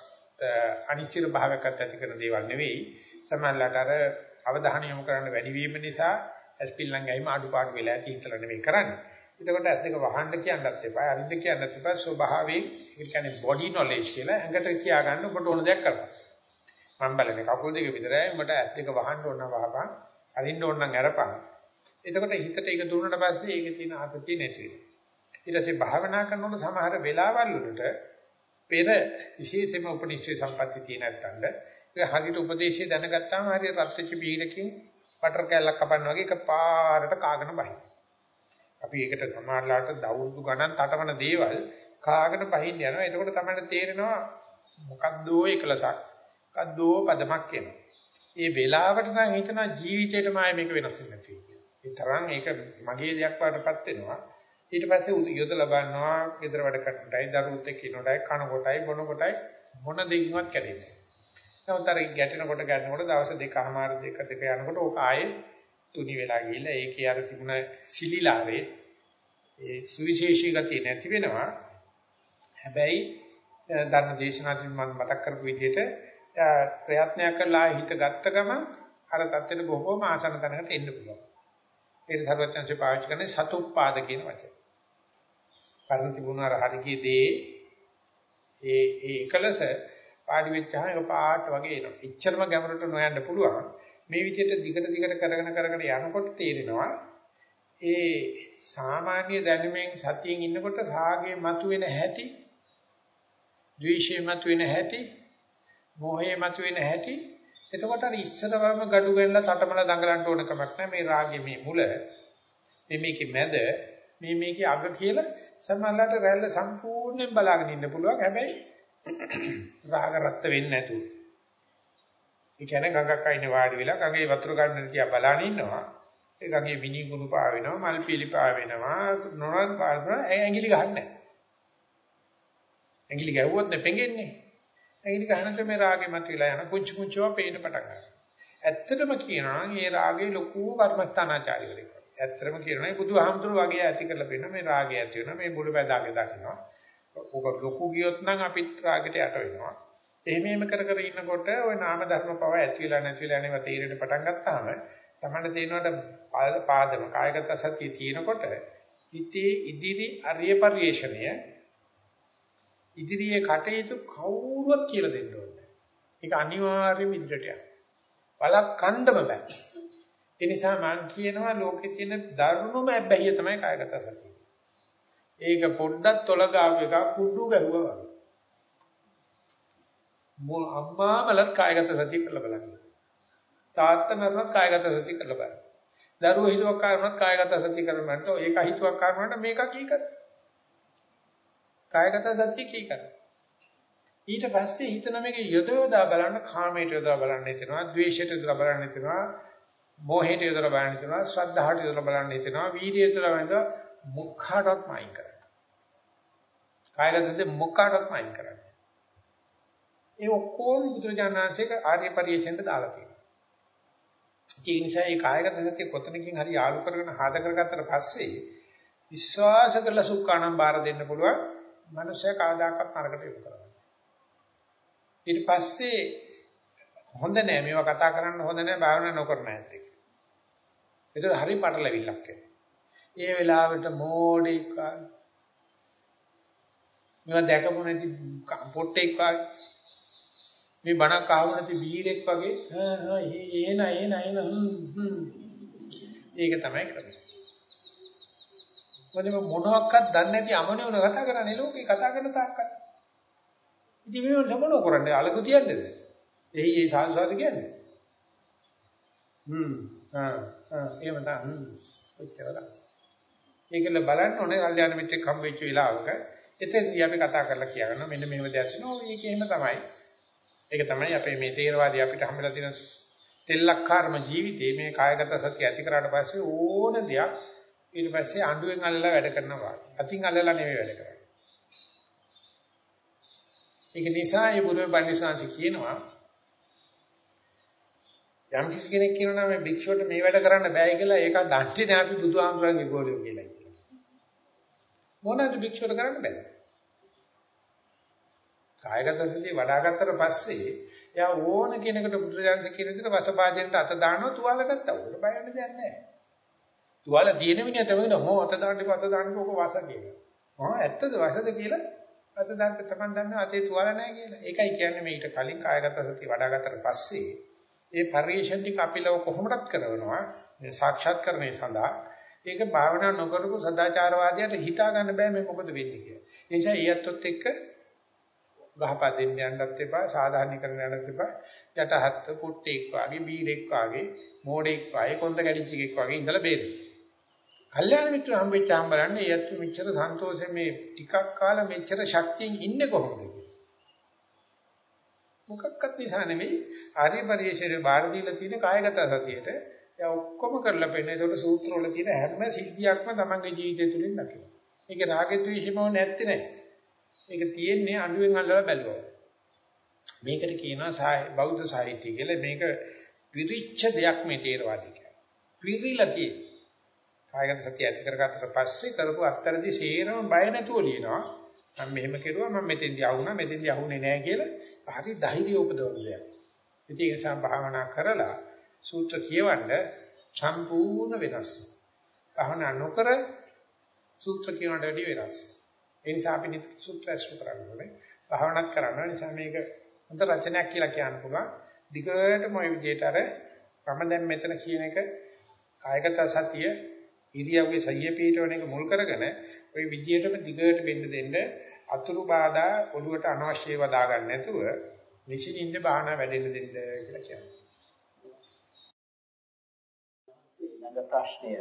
අනිච්චිර භාවයක්වත් ඇති කරන දේවල් නෙවෙයි. සමහරවිට අර අවධානය යොමු කරන්න වැඩි වීම නිසා ඇස් පිල්ලම් ගයිම අඩුපාඩු වෙලා ඇති හිතලා නෙවෙයි කරන්නේ. එතකොට ඇස් දෙක වහන්න කියන්නත් එපා. අනිත් කියන්නත් එපා. ස්වභාවයෙන් ඒ කියන්නේ බොඩි නොලෙජ් කියලා ඇඟට කියා ගන්න ඔබට ඕන දෙයක් කරපන්. මම බලන්නේ කකුල් දෙක විතරයි. උඹට ඇස් දෙක වහන්න ඕන නම් වහපන්. අරින්න ඕන නම් අරපන්. එතකොට හිතට ඒක දුන්නාට පස්සේ ඒකේ තියෙන ආතතිය නැති වෙනවා. ඊට පස්සේ භාවනා කරනකොට සමහර වෙලාවල් වලට පෙර විශේෂයෙන්ම උපනිෂේ සම්පatti තියෙන නැත්තඳ ඒක හරියට උපදේශය දැනගත්තාම හරියට රත් වෙච්ච බීරකින් බටර් කෑල්ලක් කපන්න වගේ එකපාරට කාගෙන බහින. අපි ඒකට සමහරලාට දවුරුදු ගණන් තටමන දේවල් කාගෙන බහින්න යනවා. එතකොට තමයි තේරෙනවා මොකද්දෝ එකලසක්. මොකද්දෝ පදමක් එනවා. ඒ වෙලාවට නම් හිතනවා ජීවිතේටම ආයේ මේක වෙනස් වෙන්නේ නැති කියලා. ඒ තරම් ඒක මගේ දෙයක් වඩපත් වෙනවා. ඊට පස්සේ යොදලා බලනවා ගෙදර වැඩ කරනටයි දරුවොත් එක්ක ඉන්නකොටයි කන කොටයි බොන කොටයි මොන දෙකින්වත් කැඩෙන්නේ. නමුත් අර ගැටෙනකොට ගැටෙනකොට දවස් දෙකමාර දෙක දෙක යනකොට ඕක ආයේ තුනි වෙලා ගිහිල්ලා ඒකේ අර තිබුණ සිලිලාවේ ඒ සුවිශේෂී ගතිය නැති වෙනවා. හැබැයි ධර්ම දේශනාවෙන් මම මතක් කරපු විදිහට ප්‍රයත්නයක් කරලා හිත ගත්ත ගමන් අර தත්ත්වෙට බොහෝම ආසන්න තැනකට එන්න පුළුවන්. ඒක සර්වඥාන්සේ පාවිච්චි කරන්නේ සතුප්පාද කියන වචනේ. පරණ තිබුණ අර හරිගේ දේ ඒ ඒ එකලස පාඩි වෙච්චහම ඒක පාට වගේ එනවා. එච්චරම ගැඹුරට නොයන්න පුළුවන්. මේ විදිහට දිගට දිගට කරගෙන කරගෙන යනකොට තේරෙනවා ඒ සාමාන්‍ය දැනුමෙන් සතියෙන් ඉන්නකොට රාගේ මතුවෙන හැටි, ද්වේෂේ මතුවෙන හැටි, මෝහේ මතුවෙන හැටි. එතකොට අර ඉස්සරවම gadu ගෙනලා තටමල දඟලන්න ඕන කමක් නැහැ. මේ රාගේ මේ මුල මේ මේකේ මැද මේ මේකේ අග කියලා සමහරවිට රැල්ල සම්පූර්ණයෙන් බලාගෙන ඉන්න පුළුවන්. හැබැයි රාග රත් වෙන්නේ නැතුව. ඒ කියන්නේ ගඟක් අයිනේ වාඩි වෙලා ගඟේ වතුර ගන්න තියා බලන ඉන්නවා. ඒ ගඟේ විනි ගුරු පා වෙනවා මල් පීලි පා වෙනවා නොරන් පාන ඇඟිලි ගහන්නේ ඇඟිලි ගැහුවොත් නේ පෙඟෙන්නේ. ඇඟිලි ගහනකොට මේ රාගෙ මත වෙලා යන පුංචි පුංචිව පේන්න පටන් ගන්නවා. ඇත්තටම කියනවා මේ රාගේ ලොකු කර්මස්ථානාචාරිවරයෙක්. ඇත්තටම කියනවා මේ බුදුහාමුදුරු වගේ ඇති කරලා පෙන්නන මේ රාගය ඇති වෙනවා මේ මුල බැදාගේ දකින්නවා. ඔක ලොකු ගියොත් නම් අපිත් රාගෙට යට වෙනවා. එහෙම එහෙම කර කර ඉන්නකොට ওই නාම ධර්ම පව ඇති වෙලා නැති වෙලා යනවා තීරෙට පටන් ගත්තාම තමන්න තේනවට පාදම කායගත සතිය තියෙනකොට හිතේ ඉදිරි අරිය පරිේශණය ඉදිරියේ කටයුතු කවුරුවත් කියලා දෙන්න ඕනේ. ඒක අනිවාර්යයෙන්ම ඉදිරියට යනවා. බලක් කණ්ඩම බෑ. ඒ නිසා මම කියනවා ලෝකේ තියෙන ධර්මම බැහැිය තමයි කායගත සතිය. ඒක පොඩ්ඩක් තොලගාව එක කුඩු ගැහුවා වගේ. මො අම්මා මලත් කායගත සතිය කරලා බලන්න. තාත්තා මරනත් කායගත සතිය කරලා බලන්න. දරුවෝ හිතුවක් කරනත් කායගත සතිය කරලා බලන්න. ඒක හිතුවක් කරනකොට මේක කී කරන්නේ. කායගත සතිය කී කරන්නේ. ඊට පස්සේ හිතන මේක යොදවලා බලන්න කාමයට යොදලා බලන්න හිතෙනවා, ද්වේෂයට යොදලා බලන්න හිතෙනවා, මෝහයට යොදලා බලන්න හිතෙනවා, ශ්‍රද්ධාවට යොදලා බලන්න හිතෙනවා, වීර්යයට යොදලා බලන්න මුඛාටත් මයින් කරන්නේ. කායගත සතිය මුඛාටත් මයින් කරන්නේ. ඒ ඔක්කොම බුදුරජාණන්සේක ආර්ය පරිශ්‍රයෙන්ද දාලා තියෙනවා. ඒ නිසා මේ කායගත සතිය කොතනකින් හරි ආලු කරගෙන හාද කරගත්තට පස්සේ විශ්වාස කරලා සුඛානම් බාර දෙන්න පුළුවන් මනුෂ්‍ය කාදාකත් නරකට යොමු කරනවා. ඊට පස්සේ හොඳ නෑ මේවා කතා කරන්න හොඳ නෑ භාවනා නොකරන ඇත්තෙක්. ඒක හරි පටලවිල්ලක් ඒ වෙලාවට මෝඩෙක් මේවා දැකපු නැති පොට්ටෙක් වගේ මේ බණක් අහු නැති බීරෙක් වගේ එන එන එන ඒක තමයි කරන්නේ. මොකද මොනවත් දන්නේ නැති අමනේ උන කතා කරන්නේ ලෝකේ කතා කරන තාක්කල්. ඉතින් මේ සමනෝ කරන්නේ අලකු තියන්නේද? එයි ඒ සාංශාද කියන්නේ. හ්ම් ආ ආ එහෙම තමයි. ඔච්චරද. ඒකල බලන්න ඕනේ කල්යාණ මිත්‍රෙක් හම්බෙච්ච වෙලාවක එතෙන්දී අපි කතා කරලා කියනවා මෙන්න මෙහෙම දෙයක් තියෙනවා. ඒක එහෙම තමයි. ඒක තමයි අපේ මේ තේරවාදී අපිට හම්බෙලා තියෙන තෙල්ලක්කාරම ජීවිතේ මේ කායගත සතිය ඇති කරාට පස්සේ ඕන දෙයක් ඊට පස්සේ අඬුවෙන් අල්ලලා වැඩ කරනවා. අතින් අල්ලලා නෙවෙයි වැඩ කරන්නේ. ඒක නිසා මේ බුදුම පඬිස්සංශ කියනවා යම් කිසි කෙනෙක් කියනවා මේ භික්ෂුවට මේ වැඩ කරන්න බෑ කියලා ඒක දන්නේ නැහැ අපි බුදුහාමුදුරන්ගේ ගෝලියෝ කියලා කියනවා. මොනවද භික්ෂුවට කරන්න බෑ? කායගත සතිය වඩා ගත්තට පස්සේ එයා ඕන කෙනෙකුට බුදුරජාණන් කියන විදිහට වසපාදෙන්ට අත දානවා තුවාල ගත්තා. උඩ බය වෙන්න දෙයක් නැහැ. තුවාල තියෙන මිනිහ තමයි නෝ අත දාන්න එපා අත දාන්න ඕක වාස කියලා. ආ ඇත්තද වාසද කියලා අත දාන්න තමන් දන්නවා අතේ තුවාල නැහැ කියලා. ඒකයි කියන්නේ මේ ඊට කලින් කායගත සතිය වඩාගත්තට පස්සේ ඒ පරිේශණ ටික අපිලව කොහොමදත් කරනවා මේ සාක්ෂාත්කරණය සඳහා ඒක භාවනා නොකරපු සදාචාරවාදියාට හිතා ගන්න බෑ මේ මොකද වෙන්නේ කියලා. ඒ නිසා ඊයත්ොත් එක්ක ගහපා දෙන්න යන්නත් එපා සාධාරණීකරණ යන්නත් එපා යටහත් කුට්ටෙක් වාගේ බීරෙක් වාගේ මෝඩෙක් වාගේ කොන්ද කැඩිච්ච එකෙක් වාගේ ඉඳලා බේරෙන්න. කල්යාණ මිත්‍ර හම්බෙච්චාම බලන්න ඒත් මෙච්චර සන්තෝෂයෙන් මේ ටිකක් කාල මෙච්චර ශක්තියෙන් ඉන්නේ කොහොමද මොකක්වත් නිසා නෙමෙයි ආර්ය පරිශ්‍රයේ බාර දීලා තියෙන කායගත සතියේට එයා ඔක්කොම කරලා පෙන්නන ඒකට සූත්‍ර වල තියෙන හැම සිද්ධියක්ම තමන්ගේ ජීවිතය තුළින් දකිනවා. ඒක රාගෙ ද්වේෂෙම නැත්තේ නෑ. ඒක තියෙන්නේ අඬුවෙන් අල්ලලා බැලුවා. මේකට කියනවා බෞද්ධ සාහිත්‍ය කියලා මේක පිරිච්ච දෙයක් මේ තේරවාදී කියන්නේ. පිරිලා තියෙන්නේ. කායගත සතිය ඇති කරගත්තට පස්සේ කරපු අත්තරදී සේරම බය නැතුව ලියනවා. මම මෙහෙම කෙරුවා මම මෙතෙන්දී ආවුණා මෙතෙන්දී ආවුනේ නැහැ කියලා හරි ධෛර්යය උපදවන දෙයක්. ඉතින් ඒ නිසා භාවනා කරලා සූත්‍ර කියවන්න සම්පූර්ණ වෙනස්. භාවනා නොකර සූත්‍ර කියනට වැඩිය වෙනස්. ඒ නිසා අපි නිතර සූත්‍ර ඇසුරු කරන්න ඕනේ. භාවනාත් කරන්න නිසා මේක හොඳ රචනයක් කියලා කියන්න පුළුවන්. දිගටම ওই විදිහට අර මම දැන් මෙතන කියන එක කායගත සතිය ඉරියව්වේ සහිය පිටවන එක මුල් කරගෙන ওই විදියටම දිගට වෙන්න දෙන්න අතුරු බාධා ඔළුවට අනවශ්‍යව දාගන්න නැතුව නිසින්ින්ද බාහන වැඩෙන්න දෙන්න කියලා කියනවා. ඊළඟ ප්‍රශ්නය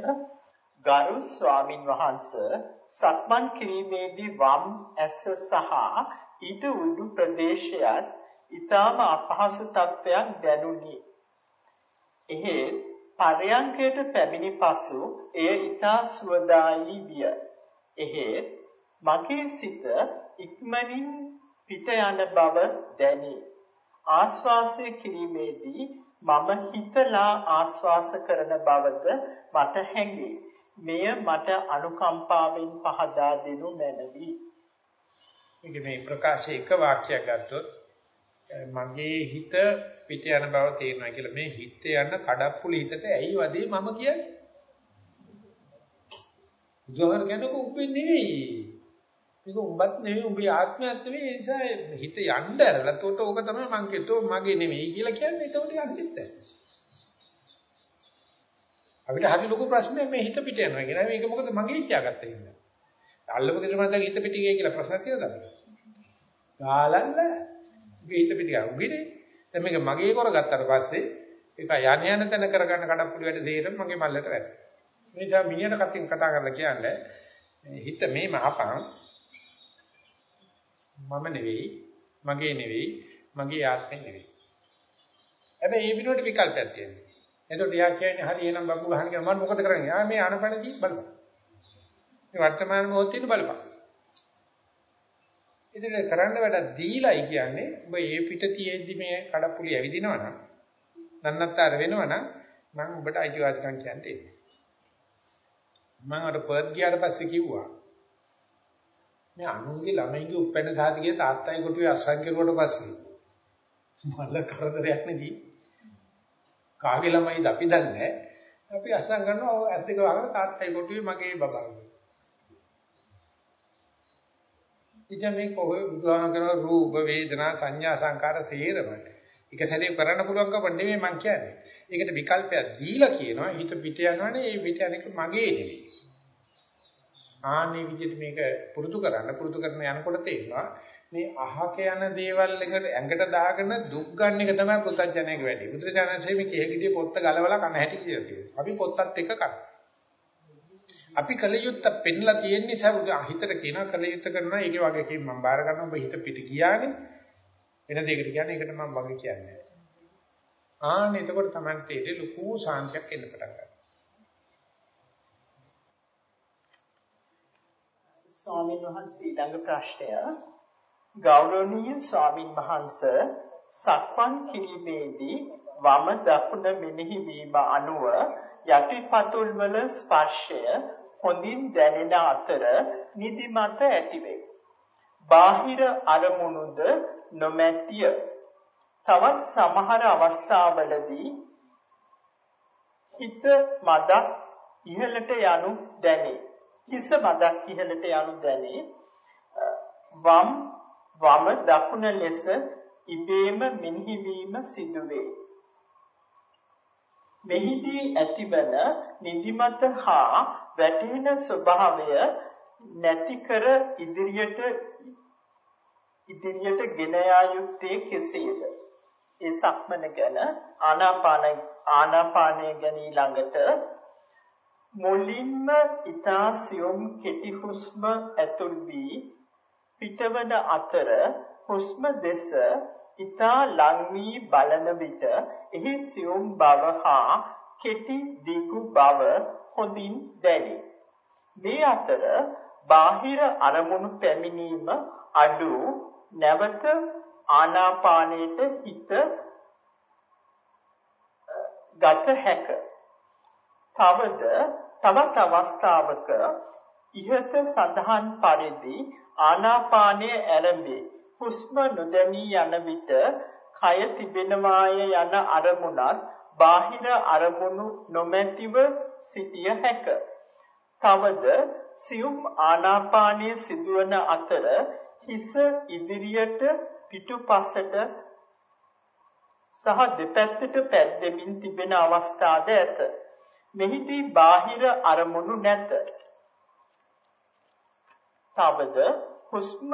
ගරු ස්වාමින් වහන්සේ සක්මන් කිරීමේදී වම් ඇස සහ ඊට උඩු ප්‍රදේශයත් ඊටම අපහසු තත්වයක් දැනුනි. එහෙත් පරයන්කයට පැමිණි පසු එය ඊටා සුවදායී විය. එහෙත් මගේ සිත ඉක්මනින් පිට යන බව දැනේ. ආස්වාසය කිරීමේදී මම හිතලා ආස්වාස කරන බවද මට හැඟේ. මෙය මට අනුකම්පාවෙන් පහදා දෙනු මැනවි. මේක මේ ප්‍රකාශයේ එක වාක්‍යයක් ගත්තොත් මගේ හිත පිට යන බව තේරෙනවා කියලා මේ හිත යන කඩප්පුලි හිතට ඇයි වදේ මම කියන්නේ? ජෝහර කෙනෙක් උඹේ නෙවෙයි. මේක උඹත් නෙවෙයි උඹේ ආත්මයත් නෙවෙයි ඒ නිසා හිත යන්න ඇරලා එතකොට ඕක තමයි මං කියතෝ මගේ නෙවෙයි කියලා කියන්නේ එතකොට යන්නෙත් නැහැ. අපිට හරි ලොකු ප්‍රශ්නයක් මේ හිත පිට යනවා කියන මේක මොකද මගේ කියාගත්ත හින්දා. අල්ලපු ගෙදර මතක හිත පිට ගියේ කියලා ප්‍රශ්නක් තියෙනවද අපිට? ගාලන්න උගේ හිත පිට ගියා. උගේනේ. දැන් මේක මගේ කරගත්තාට පස්සේ ඒක යණ යන තැන කරගන්න කඩප්පුලි වැඩ දෙහෙරම මගේ මල්ලට වැටෙනවා. ඒ නිසා මිනිහට කතින් කතා කරලා කියන්නේ හිත මේ මහපං මම නෙවෙයි මගේ නෙවෙයි මගේ ආත්මෙ නෙවෙයි. හැබැයි මේ විනෝඩ විකල්පයක් තියෙනවා. එතකොට යා කියන්නේ හරි එහෙනම් බබු ගහන කියන මම මොකද කරන්නේ? ආ මේ අනපනදී බලපන්. මේ වර්තමාන මොහොතේ බලපන්. ඉතින් කරන්න වැඩ දීලායි කියන්නේ. ඔබ මේ පිට තියෙද්දි මේ කඩප්පුලි ඇවිදිනවනම් නන්නත්තර වෙනවනම් මම ඔබට අයිතිවාසිකම් කියන්නේ. මම අර පර්ත් ගියාට පස්සේ කිව්වා මේ අනුන්ගේ ළමයින්ගේ උපැන්න සාතිකේ තාත්තයි කොටුවේ අස්සන් කෙරුවට පස්සේ. මල්ල කරදරයක් නෙදී. කාගේ ළමයිද? අපි දන්නේ අපි අස්සන් කරනවා ඇත්ත දෙක වහගෙන තාත්තයි කොටුවේ මගේ බබා ඉතින් මේ කොහේ බුදුහාම කරන රූප වේදනා සංඥා සංකාර තේරම එක සැරේ කරන්න පුළුවන්කම නෙමෙයි මං කියන්නේ. ඒකට විකල්පයක් දීලා කියනවා හිත පිට යනවනේ ඒ පිට යන එක මගේ නෙවෙයි. ආන්නේ විදිහට මේක පුරුදු කරන්න පුරුදු කරන යනකොට තේරෙනවා මේ අහක යන දේවල් එකට ඇඟට දාගෙන දුක් ගන්න එක තමයි පුතඥයෙක් වැඩි. බුදුරජාණන්සේ මේ කේගිදී පොත්ත ගලවලා කන හැටි කියලා තියෙනවා. අපි පොත්තත් එක්ක කරා. අපි කලියුත්ත පෙන්ලා තියෙන නිසා හිතට කියනවා කලියුත්ත කරනවා ඒකේ වගේකින් මම බාර ගන්නවා ඔබ හිත පිට ගියානේ. වෙන දෙයකට කියන්නේ ඒකට මම වගේ කියන්නේ. ආන්න එතකොට තමයි තේරෙන්නේ ලොකු සාන්තියක් එන්න පටන් ගන්නවා. ස්වාමීන් වහන්සේ ඊළඟ ප්‍රශ්නය ගෞරවනීය ස්වාමින් වහන්සේ සක්මන් කිරීමේදී වම දකුණ මෙනෙහි වීම අනුව යටිපතුල් වල ස්පර්ශය හොඳින් දැනෙන අතර නිදිමත ඇතිවේ. බාහිර අරමුණුද නොමැතිය. තවත් සමහර අවස්ථාවලදී හිත මදක් ඉහළට යනු දැනේ. හිස මදක් ඉහළට යනු දැනේ. වම් වම දකුණ ලෙස ඉබේම මෙනෙහි වීම සිදුවේ. මෙහිදී ඇතිවන නිදිමත හා වැටෙන ස්වභාවය නැති කර ඉදිරියට ඉදිරියට ගෙන යා යුත්තේ කෙසේද? ඒ සක්මන ගැන ආනාපාන ආනාපානය ගැන ඊළඟට මුලින්ම ඊතා සියුම් කෙටි හුස්ම ඇතුල් වී පිටවන අතර හුස්ම දෙස ඊතා ලං වී බලන විට එහි සියුම් බව හා කෙටි දිගු බව හොඳින් දැනේ. මේ අතර බාහිර අරමුණු පැමිණීම අඩු නැවත ආනාපානයට හිත ගත හැක. තවද තවත් අවස්ථාවක ඉහත සඳහන් පරිදි ආනාපානය ආරම්භේ හුස්ම නොදැනී යන විට කය තිබෙනවාය යන අරමුණත් බාහිර අරමුණු නොමැතිව සිටිය හැක. තවද සියුම් ආනාපානයේ සිදුවන අතර හිස ඉදිරියට පිටුපසට සහ දෙපැත්තට පැද්දෙමින් තිබෙන අවස්ථාද ඇත. මෙහිදී බාහිර අරමුණු නැත. තවද හුස්ම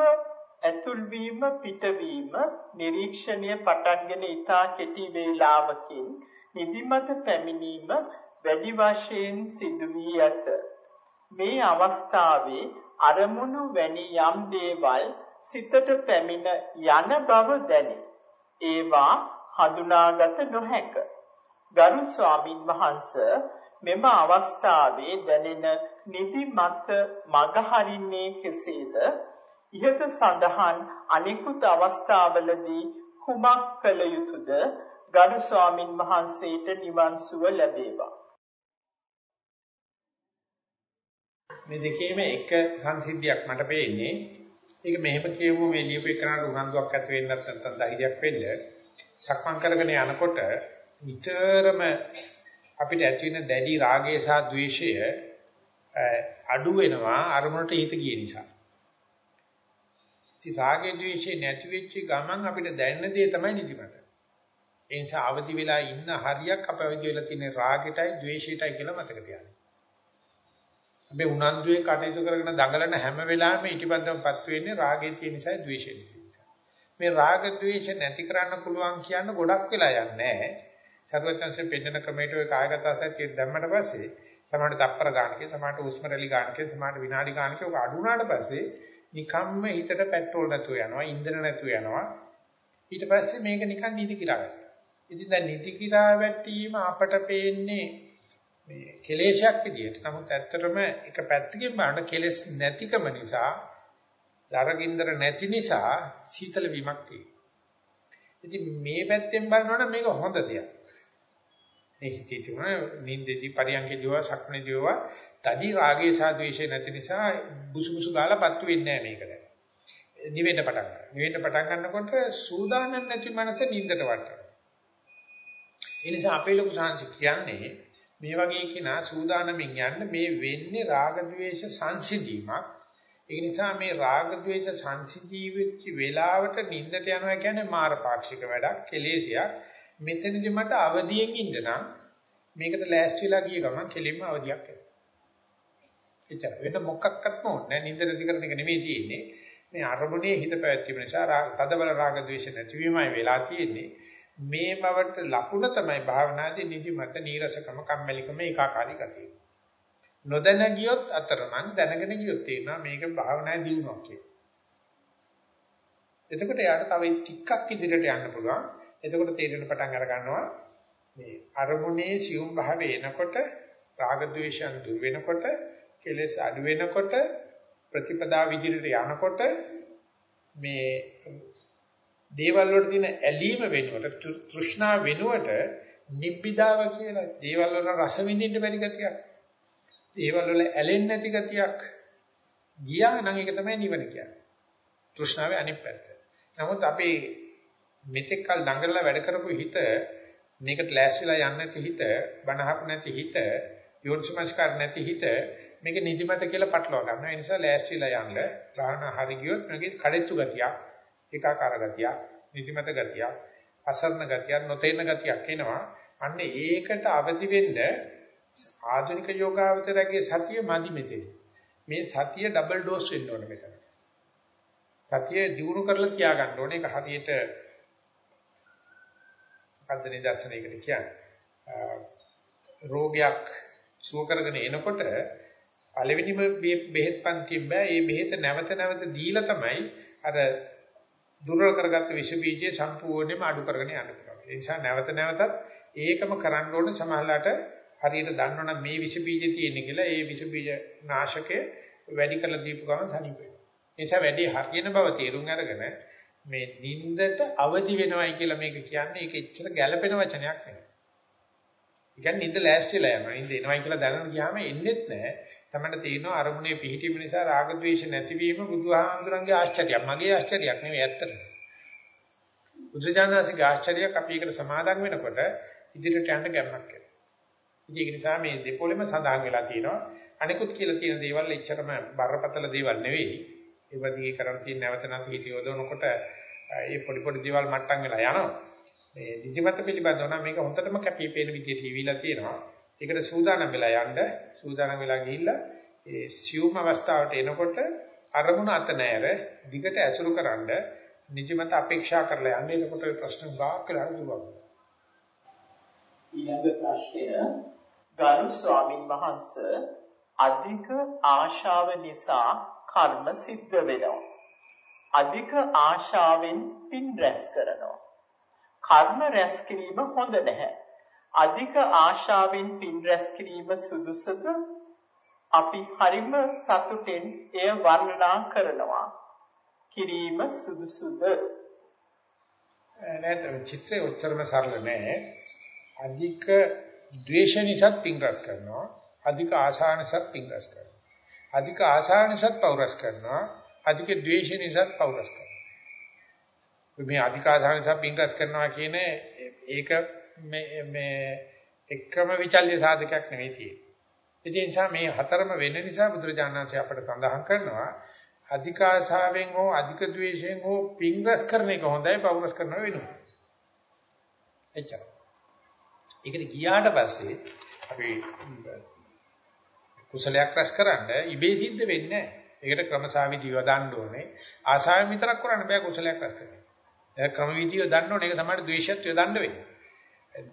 ඇතුල් වීම පිටවීම නිරීක්ෂණය පටන්ගෙන ඊතා කෙටි වේලාවකින් නිදිමත පැමිණීම වැඩි වශයෙන් සිදු වී ඇත. මේ අවස්ථාවේ අරමුණු වැනි යම් දේවල් සිතට පැමිණ යන බව දැනේ. ඒවා හඳුනාගත නොහැක. ගරු ස්වාමින් වහන්සේ මෙම අවස්ථාවේ දැනෙන නිදිමත මගහරින්නේ කෙසේද? ඉහත සඳහන් අනිකුත් අවස්ථාවලදී කුමක් කළ යුතුද? ගරු ස්වාමින් වහන්සේට නිවන් සුව ලැබේවා. මේ දෙකේම එක සංසිද්ධියක් මට පේන්නේ. ඒක මෙහෙම කියමු මේ ලියපු එකනට උනන්දුවක් ඇති වෙන්නත් නැත්නම් ධෛර්යයක් වෙන්න. සක්මන් කරගෙන යනකොට නිතරම අපිට ඇති වෙන දැඩි රාගය සහ ద్వේෂය අඩු වෙනවා අරමුණට හිත ගිය නිසා. ඉතින් රාගේ ද්වේෂේ නැති වෙච්ච ගමන් අපිට දැනෙන දේ තමයි නිදිමත. ඒ නිසා අවදි වෙලා ඉන්න හරියක් අපවදි වෙලා තියෙන රාගෙටයි ද්වේෂෙටයි කියලා මතක තියාගන්න. අපි උනන්දුවේ කටයුතු කරගෙන දඟලන හැම වෙලාවෙම ඊටපස්වපත් වෙන්නේ රාගේ තියෙන නිසා ද්වේෂෙ නිසා. මේ රාග ද්වේෂ නැති කරන්න පුළුවන් කියන්න ගොඩක් වෙලා යන්නේ සර්වඥන්සේ පෙන්නන ක්‍රමයට ඔය කායගත සත්‍යය දැම්මට පස්සේ සමහරට තප්පර ගානකේ සමහරට උස්ම රැලි ගානකේ සමහරට විනාඩි ගානකේ ඔක අඩු වුණාට පස්සේ නිකම්ම හිතට පෙට්‍රෝල් නැතුව යනවා ඉන්ධන නැතුව යනවා. ඊට පස්සේ මේක නිකන් නිදි කිරා ගන්නවා ඉතින් දැන් නිදි කිරා වැටීම අපට පේන්නේ මේ කෙලේශයක් විදියට. නමුත් ඇත්තටම එක පැත්තකින් බලන කෙලෙස් නැතිකම නිසා දරගින්දර නැති නිසා සීතල වීමක් තියෙනවා. ඉතින් මේ පැත්තෙන් බලනවනම් මේක හොඳ දෙයක්. මේ හිතේ තිබුණ නින්දේදී පරියන්කේදීව සක්මනේදීව තදි රාගයේ සහ ද්වේෂයේ නැති නිසා බුසුබුසු ගාලා පත්තු වෙන්නේ නැහැ මේක දැන්. නිවෙන්න පටන් ගන්නවා. නිවෙන්න පටන් ගන්නකොට සූදානම් නැති මනස නිින්දට වටනවා. ඒ නිසා අපේ ලොකු සාංශ කියන්නේ මේ වගේ කෙනා සූදානමින් යන්න මේ වෙන්නේ රාග ద్వේෂ සංසිඳීමක්. ඒ නිසා මේ රාග ద్వේෂ සංසිඳීවිච්ච වෙලාවට නිින්දට යනවා කියන්නේ මාරපාක්ෂික වැඩක්, කෙලෙසියක්. මෙතනදි මට අවදියෙන් ඉන්න නම් මේකට ලෑස්තිලා ගිය ගමන් කෙලින්ම අවදියක් එනවා. එච්චර. වෙන මොකක්වත්ම ඕනේ නැහැ. නින්ද නැති කරන එක නෙමෙයි තියෙන්නේ. මේ අරමුණේ හිත පැවැත්වීම නිසා රාග තදබල රාග ද්වේෂ නැතිවීමයි වෙලා තියෙන්නේ. මේ බවට ලකුණ තමයි භාවනාදී නිදිමත, නීරසකම, කම්මැලිකම ඒකාකාරී ගතිය. නොදැන ගියොත් අතරමං දැනගෙන ගියොත් තේනවා මේක භාවනා දියුණුවක් කියලා. එතකොට යාට තව ටිකක් ඉදිරියට යන්න පුළුවන්. එතකොට තේරෙන පටන් අර ගන්නවා මේ අරමුණේ සියුම් භාවය එනකොට රාග ද්වේෂයන් දුර වෙනකොට කෙලෙස් අඩු වෙනකොට ප්‍රතිපදා විදිහට යනකොට මේ දේවල් වලට තියෙන ඇලීම වෙනුවට තෘෂ්ණා වෙනුවට නිබ්බිදාව කියලා දේවල් වල රස විඳින්න බැරි ගතියක්. දේවල් වල ඇලෙන්නේ නැති ගතියක්. ගියා නම් ඒක තමයි නිවන කියන්නේ. තෘෂ්ණාවේ අනිත් පැත්ත. නමුත් අපේ මෙතෙක් කල දඟලලා වැඩ කරපු හිත මේකට ලෑස්තිලා යන්නේ නැති හිත බනහක් නැති හිත යෝනිසමස්කාර නැති හිත මේක නිදිමත කියලා පටලවා ගන්නවා. ඒ නිසා ලෑස්තිලා යන්න. බාහන හරි ගියොත් මේකේ කඩਿੱතු ගතියක් ඒකාකාර ගතියක් නිදිමත ගතියක් අසරණ ගතියක් නොතේන ගතියක් එනවා. අන්න ඒකට අවදි වෙන්න ආධුනික යෝගාවචරයේ සතිය මදි මෙතේ මේ සතිය ඩබල් ඩෝස් වෙන්න ඕනේ මෙතන. සතිය දිනු කරලා කියා ගන්න ඕනේ. ඒක හරියට මොකද්ද නිදර්ශනයකට කියන්නේ? රෝගයක් සුව කරගෙන එනකොට පළවෙනිම බෙහෙත් පන්තියෙන් බෑ මේ බෙහෙත නැවත නැවත දීලා තමයි අර දුර්වල කරගත්ත විෂ බීජය සම්පූර්ණයෙන්ම අඩු කරගෙන යන්න පුළුවන්. ඒ නිසා නැවත නැවතත් ඒකම කරන්න ඕනේ සමහරලාට හරියට දන්නවනම් මේ විෂ බීජය තියෙන්නේ කියලා ඒ විෂ බීජ නාශකය වැඩි කරලා දීපු ගමන් තනිප වෙනවා. ඒ නිසා වැඩි හරියන බව තේරුම් අරගෙන මේ නින්දට අවදි වෙනවයි කියලා මේක කියන්නේ ඒක එච්චර ගැළපෙන වචනයක් නෙවෙයි. ඒ කියන්නේ නින්ද ලෑස්තිලා යනවා. නින්ද එනවයි කියලා දැනගෙන ගියාම එන්නේත් නැහැ. තමයි තේරෙනවා අරමුණේ පිහිටීම නිසා රාග ద్వේෂ නැතිවීම බුදුහාමුදුරන්ගේ ආශ්චර්යයක්. මගේ ආශ්චර්යයක් නෙවෙයි ඇත්තට. බුදුජානනාසිකේ ආශ්චර්යයක් අපි ඒකට සමාදන් වෙනකොට ඉදිරියට යන්න ගැම්මක් එනවා. ඒක නිසා මේ දෙපොළෙම සඳහන් වෙලා තියෙනවා. අනිකුත් කියලා තියෙන දේවල් එච්චරම බරපතල දේවල් නෙවෙයි. ඒ වගේ කරන් තියෙන නැවත නැති හිත යොදවනකොට ඒ පොඩි පොඩි දේවල් මට්ටම් වෙලා යනවා. මේ නිදිමත පිළිබඳව නම් මේක හොඳටම කැපී පෙනෙන විදිහට ඉවිලා තියෙනවා. ඒකට සූදානම් වෙලා යන්න සූදානම් වෙලා ගිහිල්ලා ඒ සියුම් අවස්ථාවට එනකොට අරමුණ අත නැර දිගට ඇසුරු කරන්ඩ නිදිමත අපේක්ෂා කරලා යන්න එතකොට ප්‍රශ්න ගාක් කියලා දුවනවා. ඊළඟ ප්‍රශ්නය ගරු ස්වාමින් වහන්සේ අධික ආශාව නිසා කර්ම සිද්ධ වෙනවා. අධික ආශාවෙන් පින් රැස් කරනවා. කර්ම රැස් කිරීම හොඳ නැහැ. අධික ආශාවෙන් පින් රැස් කිරීම සුදුසුද? අපි හරිම සතුටෙන් එය වර්ණනා කරනවා. කිරීම සුදුසුද? නැත්නම් චිත්‍රය උච්චරම සරල නෑ. අධික ද්වේෂ නිසා පින් රැස් කරනවා. අධික ආශා නිසා පින් රැස් කරනවා. අධික ආශා නිසා පෞරස් කරනවා. අධික ද්වේෂ නිසා පෞරස් කරනවා. මේ අධිකාධාන නිසා පින් රැස් කරනවා කියන ඒක මේ මේ එකම විචල්්‍ය සාධකයක් නෙවෙයි තියෙන්නේ. ඒ නිසා මේ හතරම වෙන නිසා බුදුරජාණන්සේ අපට සඳහන් කරනවා අධික ආශාවෙන් හෝ අධික ද්වේෂයෙන් හෝ පින් රැස් කරන එක හොඳයි පෞරස් කරනවා වෙනවා. එච්චර. ඒකට ගියාට පස්සේ අපි කුසලයක් රැස් කරන්න ඉබේ සිද්ධ වෙන්නේ නැහැ. ඒකට ක්‍රමසාවිදි යොදන්න ඕනේ. ආශාවෙන් විතරක් කරන්න බෑ කුසලයක් රැස් කරන්න. ඒ ක්‍රම විදිය දන්න ඕනේ. ඒක තමයි ද්වේෂයත් යොදන්න වෙන්නේ.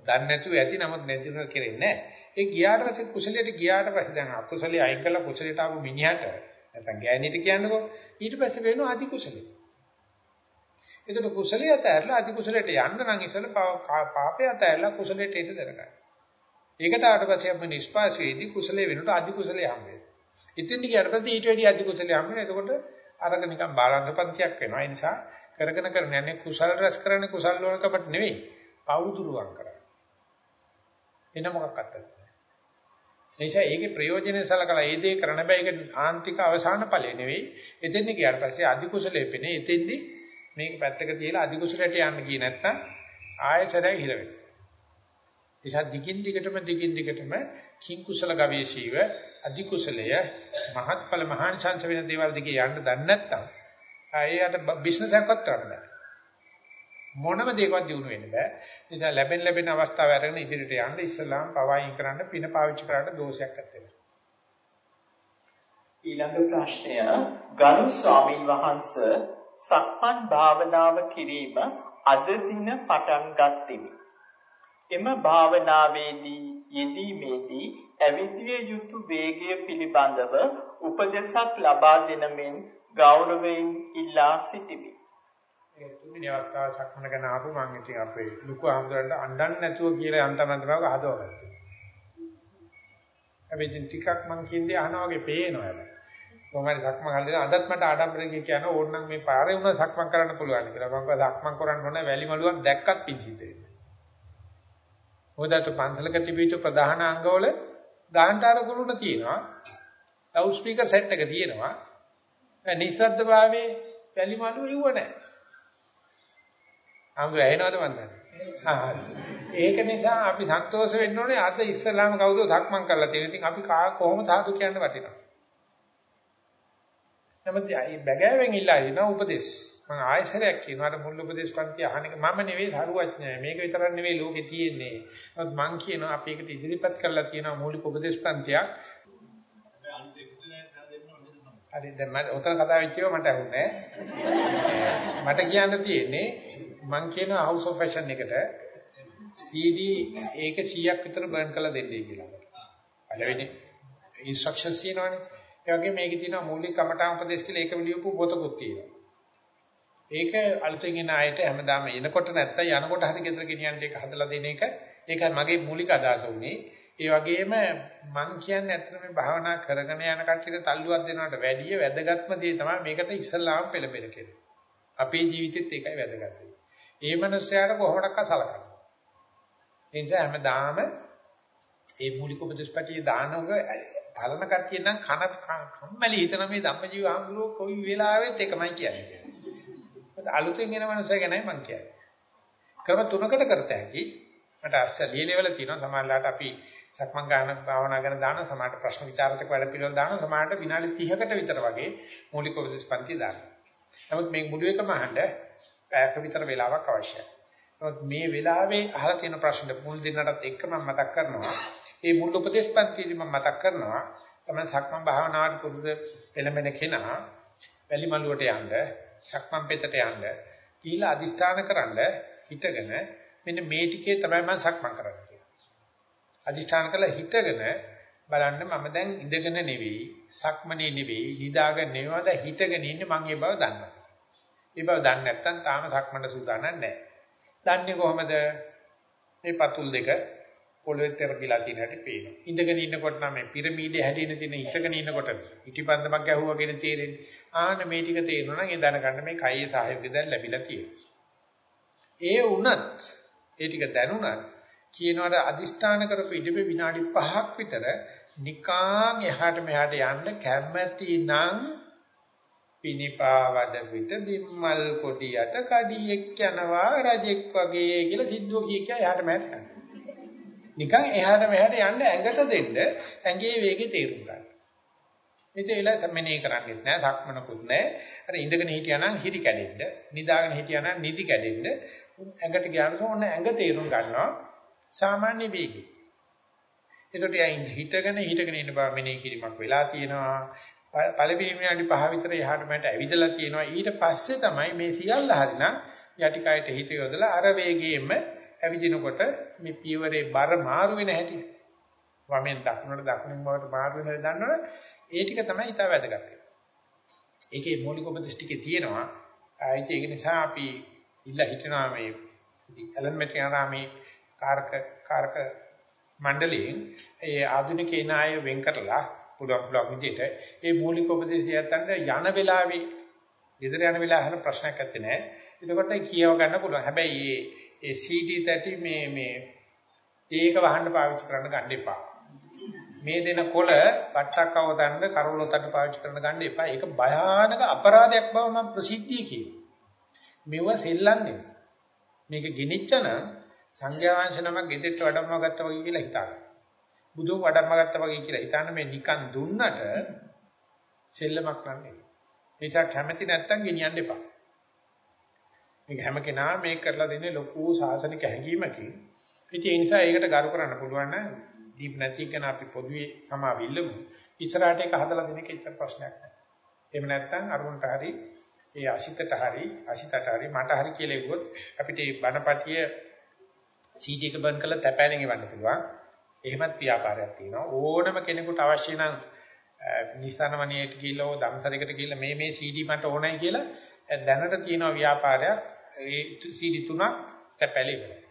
දන්නේ නැතුව ඇති නමුත් නැතිව කෙරෙන්නේ නැහැ. ඒ ගියාට පස්සේ කුසලයට ගියාට පස්සේ දැන් අකුසලයේ අයින් කළා කුසලයට ආපු මිනිහට නැත්නම් ගෑණිට කියන්නකෝ ඊට පස්සේ වෙනවා අධි කුසලෙ. එතකොට කුසලයේ ඇතැරලා අධි කුසලයට යන්න නම් ඉස්සෙල්ල පාපය ඇතැරලා කුසලයට එන්න දැනගන්න. ඒකට ආවට පස්සේ අපි නිෂ්පාසයේදී කුසලයේ වෙනකොට අධි කුසලයේ හම්බ වෙනවා. ඉතින් ගියාට පස්සේ ඊට වැඩි අධි කුසලයේ හම්බ වෙනවා. එතකොට අරක නිකන් බාලංශ පන්තියක් වෙනවා. ඒ නිසා කරගෙන කරගෙන යන්නේ කුසල රැස් කරන්නේ කුසල් වලකපට නෙවෙයි. පවුදුරුවන් කරන්නේ. එන මොකක්වත් නැහැ. එනිසා ඒකේ ප්‍රයෝජනෙ සලකලා ඒ දේ කරන්න බෑ. ඒක ආන්තික අවසාන ඵලය නෙවෙයි. එතෙන්දි ගියාට පස්සේ අධි කුසලයේ පෙනේ. එතෙන්දි මේක පැත්තක තියලා අධි කුසලයට යන්න ගියේ නැත්තම් ආයසරය හිර වෙනවා. නිසා දිගින් දිගටම දිගින් දිගටම කිං කුසල ගවේෂීව අධි කුසලය මහත්ඵල මහානිසංස වෙන දේවල් දිගේ යන්න දන්නේ නැත්තම් ආයෙට බිස්නස් එකක්වත් කරන්න බෑ. මොනම දෙයක්වත් දිනු වෙන්න බෑ. නිසා ලැබෙන ලැබෙන අවස්ථාව අරගෙන ඉදිරියට යන්න ඉස්සලාම් පවයින් කරන්න පින පාවිච්චි කරාට දෝෂයක් නැත්තේ. ඊළඟ ප්‍රශ්නය ගරු ස්වාමින් වහන්සේ සක්මන් භාවනාව කිරීම අද දින පටන් ගත්ෙමි. එම භාවනාවේදී යෙදීමේදී ඇවිදිය යුතු වේගය පිළිබඳව උපදේශක් ලබා දෙන මෙන් ගෞරවයෙන් ඉල්ලා සිටිමි. ඒ තුන්වෙනි අවස්ථාව සක්මන ගැන ආපු මම ඉතින් අපේ ලুকু ආම්දරන්ට අඬන්නේ නැතුව කියලා යන්තමන්තමව හදවගත්තා. හැබැයි ඉතින් ටිකක් මං කියන්නේ අහනවා වගේ පේනවා හැබැයි. කොහොමද සක්මන් හදලා අදත් මට ආඩම්බරෙන් කියන ඕනනම් මේ පාරේ වුණා සක්මන් කරන්න පුළුවන් කියලා. මං කිව්වා සක්මන් කරන්න ඕනේ වැලි මලුවක් දැක්කත් පිංචිද වෙන්නේ. හොදට පන්සලක තිබිච්ච ප්‍රධාන අංගවල ගාන්ටාර කුළුණ තියෙනවා. ලවුඩ් ස්පීකර් සෙට් එක තියෙනවා. නිස්සද්ද භාවයේ වැලි මලුව ඉව නැහැ. අංග ඇහෙනවද මන්ද? ඒක නිසා අපි සන්තෝෂ වෙන්න ඕනේ අද ඉස්සලාම කවුද සක්මන් කරලා තියෙන. ඉතින් අපි කොහොම සාදු කියන්න වටිනවා. නමුත් මේ බගෑවෙන් ඉල්ලා ඉන උපදේශ. මම ආයසරයක් කියනවා අර මුල් උපදේශ පන්ති අහන එක මම නෙවෙයි හරුවඥය. මේක විතරක් නෙවෙයි ලෝකේ තියෙන්නේ. නමුත් මම කියනවා අපි ඒකට ඉදිරිපත් කරලා තියෙනවා මූලික උපදේශ පන්තියක්. හරි දැන් මම උතන කතා වෙච්ච ඒවා මට අහුන්නේ මට කියන්න තියෙන්නේ මම කියන house of fashion එකට CD ඒක 100ක් විතර බර්න් කරලා දෙන්නයි කියලා. පළවෙනි instructions තියෙනවානේ. ඒ වගේම මේකේ තියෙනවා මූලික කමඨාන් උපදේශ කියලා ඒක ලියපු පොතකුත් තියෙනවා. ඒක අලුතෙන් එන අයට හැමදාම එනකොට නැත්තම් යනකොට හරි ගෙදර ගෙනියන්න ඒක හදලා දෙන එක ඒක මගේ මූලික අදහස උනේ. ඒ වගේම මං කියන්නේ ඇත්තට මේ භාවනා කරගෙන යන කට්ටියට තල්ලුවක් දෙනවට වැඩිය වැදගත්ම දේ තමයි මේකට ඉස්සල්ලාම පෙළපෙළ කෙරේ. අපේ ජීවිතෙත් ඒකයි වැදගත්. ඒ මනුස්සයාට කොහොමඩක්ක සලකන්නේ. ඒ නිසා හැමදාම ඒ මූලික උපදේශපටියේ දානව බලන කට්ටිය නම් කන කම්මැලි හිතන මේ ධම්මජීව ආඳුරෝ කොයි වෙලාවෙත් එකමයි කියන්නේ. මොකද අලුතෙන් එන මනුස්සය ගැනයි මං කියන්නේ. ක්‍රම තුනකට කරත හැකි. මට අස්සලිය ලෙවල තියෙනවා සමහරවිට අපි සක්මන් ගන්න භාවනා ගැන දාන සමහරට ප්‍රශ්න විචාරක වැඩ පිළිවෙල දාන සමහරට විනාඩි 30කට විතර වගේ මූලික උපදේශ පන්ති දානවා. නමුත් මේ මුළු එකම අහන්න පැයක විතර වෙලාවක් අවශ්‍යයි. නමුත් මේ වෙලාවේ අහලා තියෙන ප්‍රශ්න මුල් දිනකටත් එක්ක මම මතක් කරනවා. මේ මුල් උපදේශපන්තිදී මම මතක් කරනවා. තමයි සක්මන් භාවනාවට පුරුදු පෙළඹෙන කෙනා වැලි මළුවට යන්න, සක්මන් පෙතට යන්න, කීලා අදිස්ථාන කරන්න හිතගෙන මෙන්න මේ ටිකේ තමයි මම සක්මන් කරන්නේ කියලා. අදිස්ථාන කළා හිතගෙන බලන්න මම දැන් ඉඳගෙන නෙවෙයි, සක්මනේ නෙවෙයි, නිදාගෙන නෙවෙයි, හිතගෙන ඉන්නේ මම ඒ බව දන්නවා. ඒ බව දන්නේ නැත්නම් තාම සක්මන්ට සූදානම් නැහැ. දන්නේ කොහොමද? මේ පතුල් දෙක පොළොවේ තෙරපිලා තියෙන හැටි පේනවා. ඉඳගෙන ඉන්නකොට නම් මේ පිරමීඩේ හැදෙන තියෙන ඉඳගෙන ඉන්නකොට ඉටිපන්දමක් ගැහුවා කියන තේරෙන්නේ. ආන මේ ටික තේරෙනවා නම් ඒ දැනගන්න මේ කයේ සහයෝගය දැන් ලැබිලා තියෙනවා. ඒ වුණත් ඒ ටික දැනුණත් කියනවාට අදිෂ්ඨාන කරපු ඉඳපේ විනාඩි 5ක් විතර නිකාන් එහාට මෙහාට යන්න කැමැති නම් පිනිපාවද පිට බිම්මල් කොටියට කඩියෙක් යනවා රජෙක් වගේ කියලා සිද්ධුව කිය කිය එහාට මෙහාට යනවා. නිකන් එහාට මෙහාට යන්න ඇඟට දෙන්න ඇඟේ වේගය තේරුම් ගන්න. මෙතන ඉල සම්මනේ කරන්නේත් නෑ, සක්මනකුත් නෑ. අර ඉඳගෙන හිටියා නම් හිරි කැඩෙන්න, නිදාගෙන හිටියා නම් නිදි කැඩෙන්න ඇඟට ගියාම ඕන ඇඟ තේරුම් ගන්නවා සාමාන්‍ය වේගය. එතකොට හිතගෙන හිතගෙන ඉන්න බව මෙනේ කිරීමක් වෙලා තියෙනවා. පළවෙනි විනාඩි 5 විතර එහාට මට ඇවිදලා තියෙනවා. ඊට පස්සේ තමයි මේ සියල්ල හරිනම් යටි කයට හිත යොදලා අර වේගයෙන්ම ඇවිදිනකොට මේ පියවරේ බර මාරු වෙන හැටි වමෙන් දකුණට දකුණින් බවට මාරු වෙන හැටි දන්නවනේ ඒ ටික තමයි ඊට වැදගත්. ඒකේ මූලික උපදේශ තියෙනවා. ආයිත් ඒක නිසා අපි ඉල්ල හිටනවා මේ ඇලන් මෙටිනාරාමේ කාර්ක කාර්ක මණ්ඩලයෙන් ඒ ආධුනිකේන අය වෙන් කරලා පුළුවන් පුළුවන් විදිහට ඒ මූලික උපදේශය යත්තන්ට යන වෙලාවේ ගෙදර යන වෙලාව අහන ප්‍රශ්නයක් නැත්තේ නෑ. එතකොට කියව ගන්න පුළුවන්. හැබැයි මේ ඒ CD තැටි මේ මේ ඒක වහන්න පාවිච්චි කරන්න ගන්න එපා. මේ දෙන කොළ පට්ටක්කව ගන්න කරවලොතට පාවිච්චි කරන්න ගන්න එපා. ඒක භයානක අපරාධයක් බව මම ප්‍රසිද්ධිය කියනවා. මෙව සෙල්ලන්නේ. මේක ගෙනිච්චන සංඥා වංශ නමක් ගෙදෙට්ට වඩම්ම ගත්තා වගේ කියලා හිතාගන්න. බුදුන් වඩම්ම ගත්තා වගේ කියලා හිතන්න මේ නිකන් දුන්නට සෙල්ලමක් නන්නේ. නිසා කැමැති නැත්තම් ගෙනියන්න එපා. මේක හැම කෙනා මේක කරලා දෙන්නේ ලොකු සාසනික හැඟීමකින්. ඉතින් ඒ නිසා ඒකට ගරු කරන්න පුළුවන් නම් දීප නැති කෙන අපි පොදුවේ සමාවිල්ලමු. ඉස්සරහට ඒක හදලා දෙන එක ඉච්ච ප්‍රශ්නයක් නෑ. එහෙම නැත්නම් අරුණට හරි ඒ අසිතට හරි අසිතට හරි මට හරි කියලා ඉවොත් අපිට මේ බණපටිය CD එක බන් කරලා තැපෑලෙන් එවන්න පුළුවන්. එහෙමත් ව්‍යාපාරයක් තියෙනවා. ඕනම කෙනෙකුට අවශ්‍ය නම් නිසනවණියට ගිහිල්ලා දම්සරයකට ගිහිල්ලා මේ මේ CD මට ඕනයි කියලා දැනට තියෙන ව්‍යාපාරයක් ඒ CD තුනක් තැපැලි ඉවරයි.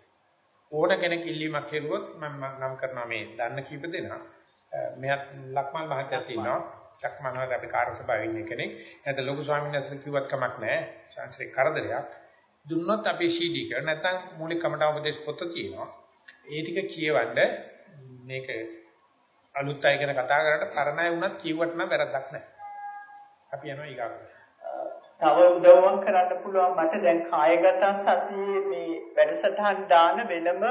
ඕන කෙනෙක් ඉල්ලීමක් කෙරුවොත් මම නම් කරනවා මේ දන්න කීප දෙනා. මෙහත් ලක්මල් මහත්තයා තියෙනවා. ලක්මල්වත් අපි කාර්ය සභාවේ ඉන්න කෙනෙක්. නැත්නම් ලොකු ස්වාමීන් වහන්සේ කිව්වත් කමක් නැහැ. සංස්කෘතික කරදරයක්. දුන්නොත් අපි CD කර නැත්නම් මූලික කමට උපදේශ පොත තියෙනවා. ඒ ටික කියවන්න මේක අලුත් අය ගැන කතා කරලා පරණ අය වුණත් කියුවට නම් වැරද්දක් නැහැ. අපි යනවා ඊගාවට. තව උදව්වක් කරන්න පුළුවන් මට දැන් කායගත සතියේ මේ වැඩසටහන් දාන වෙනම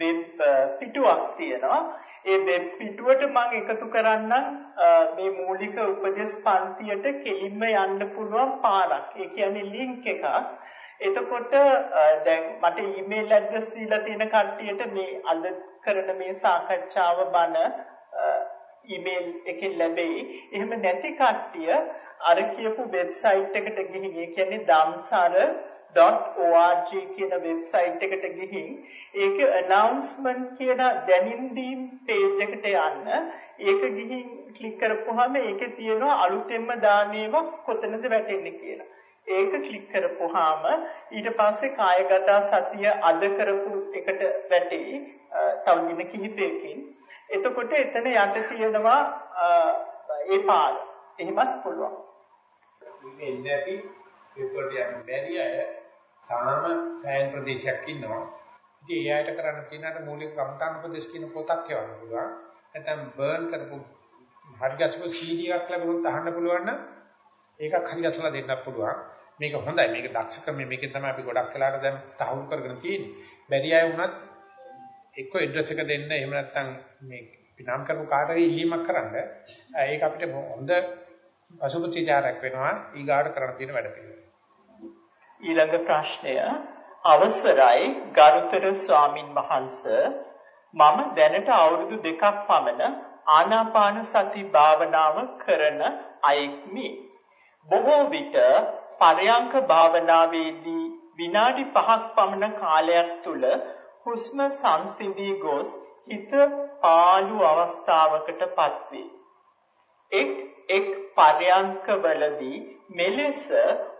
වෙබ් පිටුවක් තියෙනවා. ඒ වෙබ් පිටුවට මම එකතු කරන්නම් මේ මූලික උපදේශ පන්තියට කෙලින්ම යන්න පුළුවන් පාරක්. ඒ කියන්නේ ලින්ක් එකක්. එතකොට දැන් මට ඊමේල් ඇඩ්‍රස් දීලා තියෙන කට්ටියට මේ අද කරන මේ සාකච්ඡාව බන ඊමේල් එකෙන් ලැබෙයි. එහෙම නැති කට්ටිය අර කියපු වෙබ්සයිට් එකට ගිහින් ඒ කියන්නේ damsara.org කියන වෙබ්සයිට් එකට ගිහින් ඒක announcement කියන දැනින් දීම් page එකට යන්න ඒක ගිහින් ක්ලික් කරපුවාම ඒකේ තියෙනවා අලුතෙන්ම දාන්නේව කොතනද වැටෙන්නේ කියලා. ඒක ක්ලික් කරපුවාම ඊට පස්සේ කායගත සතිය අද කරපු එකට වැටෙයි තව දින කිහිපයකින්. එතකොට එතන යට තියෙනවා ඒ පාර. එහෙමත් පුළුවන්. මේ ඉන්නේ නැති ඒකට යන්න බැරි අය තාම සෑහෙන ප්‍රදේශයක් ඉන්නවා. ඉතින් ඒ අයට කරන්න තියෙනට මූලික කම්තාන උපදේශ කියන පොතක් කියවන්න පුළුවන්. නැත්නම් බර්න් කරපු හරිගස්සපු CD එකක් ලැබුණොත් අහන්න පුළුවන් නම් ඒකක් හරිගස්සලා දෙන්නත් පුළුවන්. මේක හොඳයි. මේක දක්ෂකම මේකෙන් තමයි අපි ගොඩක් වෙලාට දැන් තහවුරු කරගෙන තියෙන්නේ. බැරි අය වුණත් එක්ක ඇඩ්‍රස් එක දෙන්න එහෙම නැත්නම් මේ පිනම් කරපු කාටරි ඉල්ලීමක් කරන්න ඒක අපිට හොඳ පසුපතිචාරයක් වෙනවා ඊගාට කරන්න තියෙන වැඩ පිළිවෙල. ඊළඟ ප්‍රශ්නය අවසරයි ගරුතර ස්වාමින් වහන්ස මම දැනට අවුරුදු දෙකක් පමණ ආනාපාන සති භාවනාව කරන අයෙක්මි. බොහෝ විට පරයන්ක භාවනාවේදී විනාඩි 5ක් පමණ කාලයක් තුල හුස්ම සංසිඳී ගොස් හිත පාළු අවස්ථාවකටපත් වේ. එක් එක් පරයන්කවලදී මෙලෙස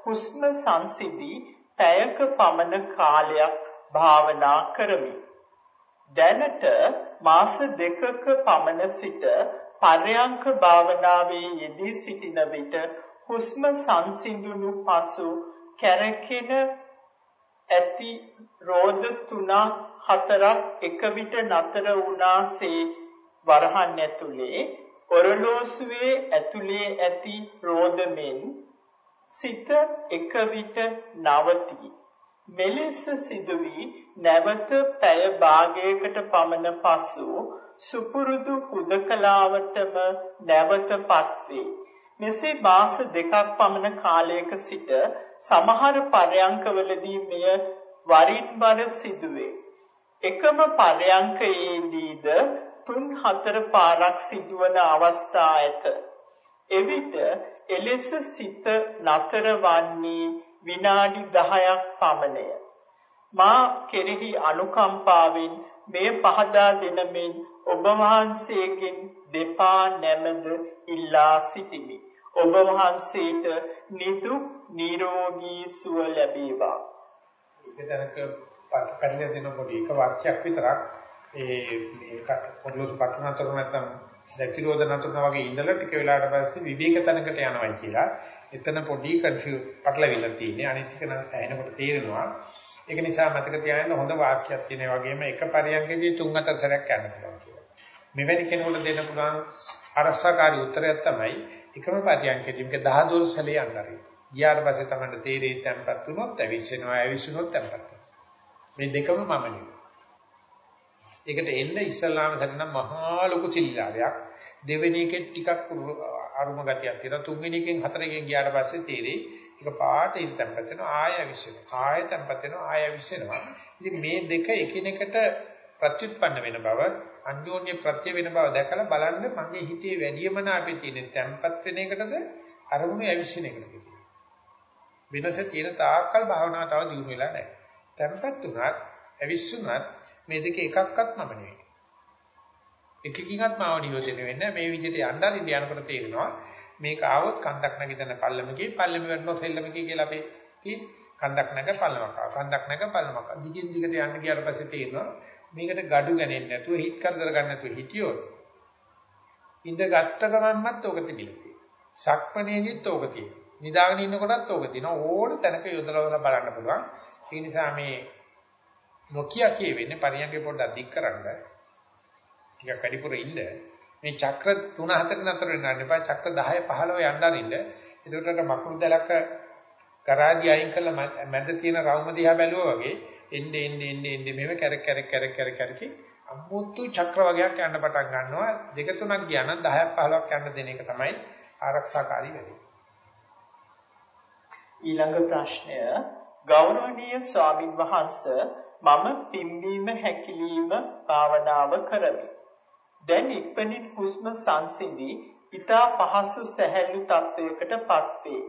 හුස්ම සංසිඳී පැයක පමණ කාලයක් භාවනා කරමි. දැනට මාස දෙකක පමණ සිට පරයන්ක භාවනාවේ යෙදී සිටින විට හුස්ම සංසිඳුණු පසු කැරකෙන ඇති රෝද තුනක් හතරක් එක විට නතර වුණාසේ වරහන් ඇතුලේ ඔරලෝසුවේ ඇතුලේ ඇති රෝදමෙන් සිත එක විට නවතී. මෙලෙස සිදුවී නැවත පැය භාගයකට පමණ පසු සුපුරුදු හුදකලාවටම නැවතපත් වේ. මෙසේ මාස දෙකක් පමණ කාලයක සිට සමහර පරයන්කවලදී මෙය වරින් වර සිදුවේ. එකම පරයන්කයේදීද තුන් හතර පාරක් සිදුවන අවස්ථා ඇත. එවිට එලෙස සිත නතර වන්නේ විනාඩි 10ක් පමණය. මා කෙරෙහි අනුකම්පාවෙන් මේ පහදා දෙනමින් ඔබ වහන්සේගෙන් දෙපා නැමද ඉල්ලා සිටිමි. ඔබ වහන්සේට නිදුක් නිරෝගී සුව ලැබේවා. ඒකදරක පරිණත දෙන පොඩි එක වාක්‍යයක් විතරක් ඒ මේක පොඩ්ලොස් පටනතර නැත්නම් දැක්තිරෝධ නතුන වගේ ඉඳලා ටික වෙලාවට පස්සේ විවේක තැනකට යනවා කියලා. එතන පොඩි කන්ෆියුස් පටලවිලා තියෙන්නේ. අනිත් එක නම් ඇහෙනකොට තේරෙනවා. ඒක නිසා මතක තියාගන්න හොඳ වාක්‍යයක් තියෙන වගේම එක පරියන්කදී තුන් හතර සැරයක් යන්න පුළුවන් කියලා. මෙවැනි කෙනෙකුට දෙන්න පුළුවන් අරසකාරී උත්තරයක් තමයි එකම පරියන්කදී මේක 10 12 සැලේ යන්න හරි. ගියාට පස්සේ තමයි තේරෙන්නේ tempat තුනොත් ඇවිස්සෙනවා ඇවිස්සුනොත් tempat. මේ දෙකම මම නෙවෙයි. ඒකට එන්න ඉස්සල්ලාම සැරනම් මහා ලොකු සිල්ලාරයක්. දෙවෙනි එකේ ටිකක් අරුම ගතියක් තියෙනවා. තුන්වෙනි එකෙන් හතරෙන් ගියාට පස්සේ තේරෙයි ඒක පාට ඉන්ටම්පත් වෙනවා ආය විශ්වෙනවා. ආය තම්පත් වෙනවා ආය විශ්වෙනවා. ඉතින් මේ දෙක එකිනෙකට ප්‍රත්‍යুৎපන්න වෙන බව අන්‍යෝන්‍ය ප්‍රත්‍ය වෙන බව දැකලා බලන්න මගේ හිතේ වැඩියම නාපේ තියෙන තැම්පත් වෙන එකටද අරමුණු ඇවිස්සෙන එකටද වෙනස තියෙන තාක්කල් භාවනාව තව දියුණු වෙලා නැහැ. තැම්පත් උනත් ඇවිස්සුනත් මේ දෙක එකක්වත් මම නෙවෙයි. එකකින්වත් මාව නියෝජනය වෙන්නේ මේ විදිහට යන්න හරි යනකොට තේරෙනවා මේක ආවොත් කන්දක් නැගිටින පල්ලමකේ පල්ලම වෙන්නෝ සෙල්ලමකේ කියලා අපේ තියෙන කන්දක් නැග පල්ලමක කන්දක් නැග පල්ලමක දිගින් දිගට යන්න ගියාට පස්සේ තේරෙනවා මේකට gadu ගන්නේ නැතුව හිත කරදර ගන්න නැතුව හිටියොත් ඉඳ ගත්ත ගමන්මත් ඕක තිබිලා තියෙනවා. සක්මණේදිත් ඕක තියෙනවා. නිදාගෙන ඉන්නකොටත් ඕක තියෙනවා. ඕන තැනක යොදලා බලන්න පුළුවන්. ඒ නිසා මේ නොකිය කියවෙන්නේ පරියන්ගේ පොඩ්ඩක් දික් කරන්න. ටිකක් වැඩිපුර ඉන්න. මේ චක්‍ර 3 4 නතර වෙන්න එපා. චක්‍ර 10 15 යන්න අරින්න. ඒකට මකුළු දැලක කරාදි අයින් කළා මැද තියෙන රවුම දිහා බැලුවා වගේ එන්නේ එන්නේ එන්නේ එන්නේ මෙහෙම කැරක් කැරක් කැරක් කැරක් කැරකි අමුතු චක්‍ර වගේක් යන්න පටන් ගන්නවා. දෙක තුනක් ගියා නම් 10ක් 15ක් යන්න දෙන එක තමයි ආරක්ෂාකාරී වැඩේ. ඊළඟ ප්‍රශ්නය ගෞරවනීය ස්වාමින් වහන්සේ මම පිම්බීම හැකිලිම භාවනාව කරමි. දැන් ඉක්මනින් හුස්ම සංසිඳී ඊතා පහසු සැහැල්ලු තත්වයකටපත් වේ.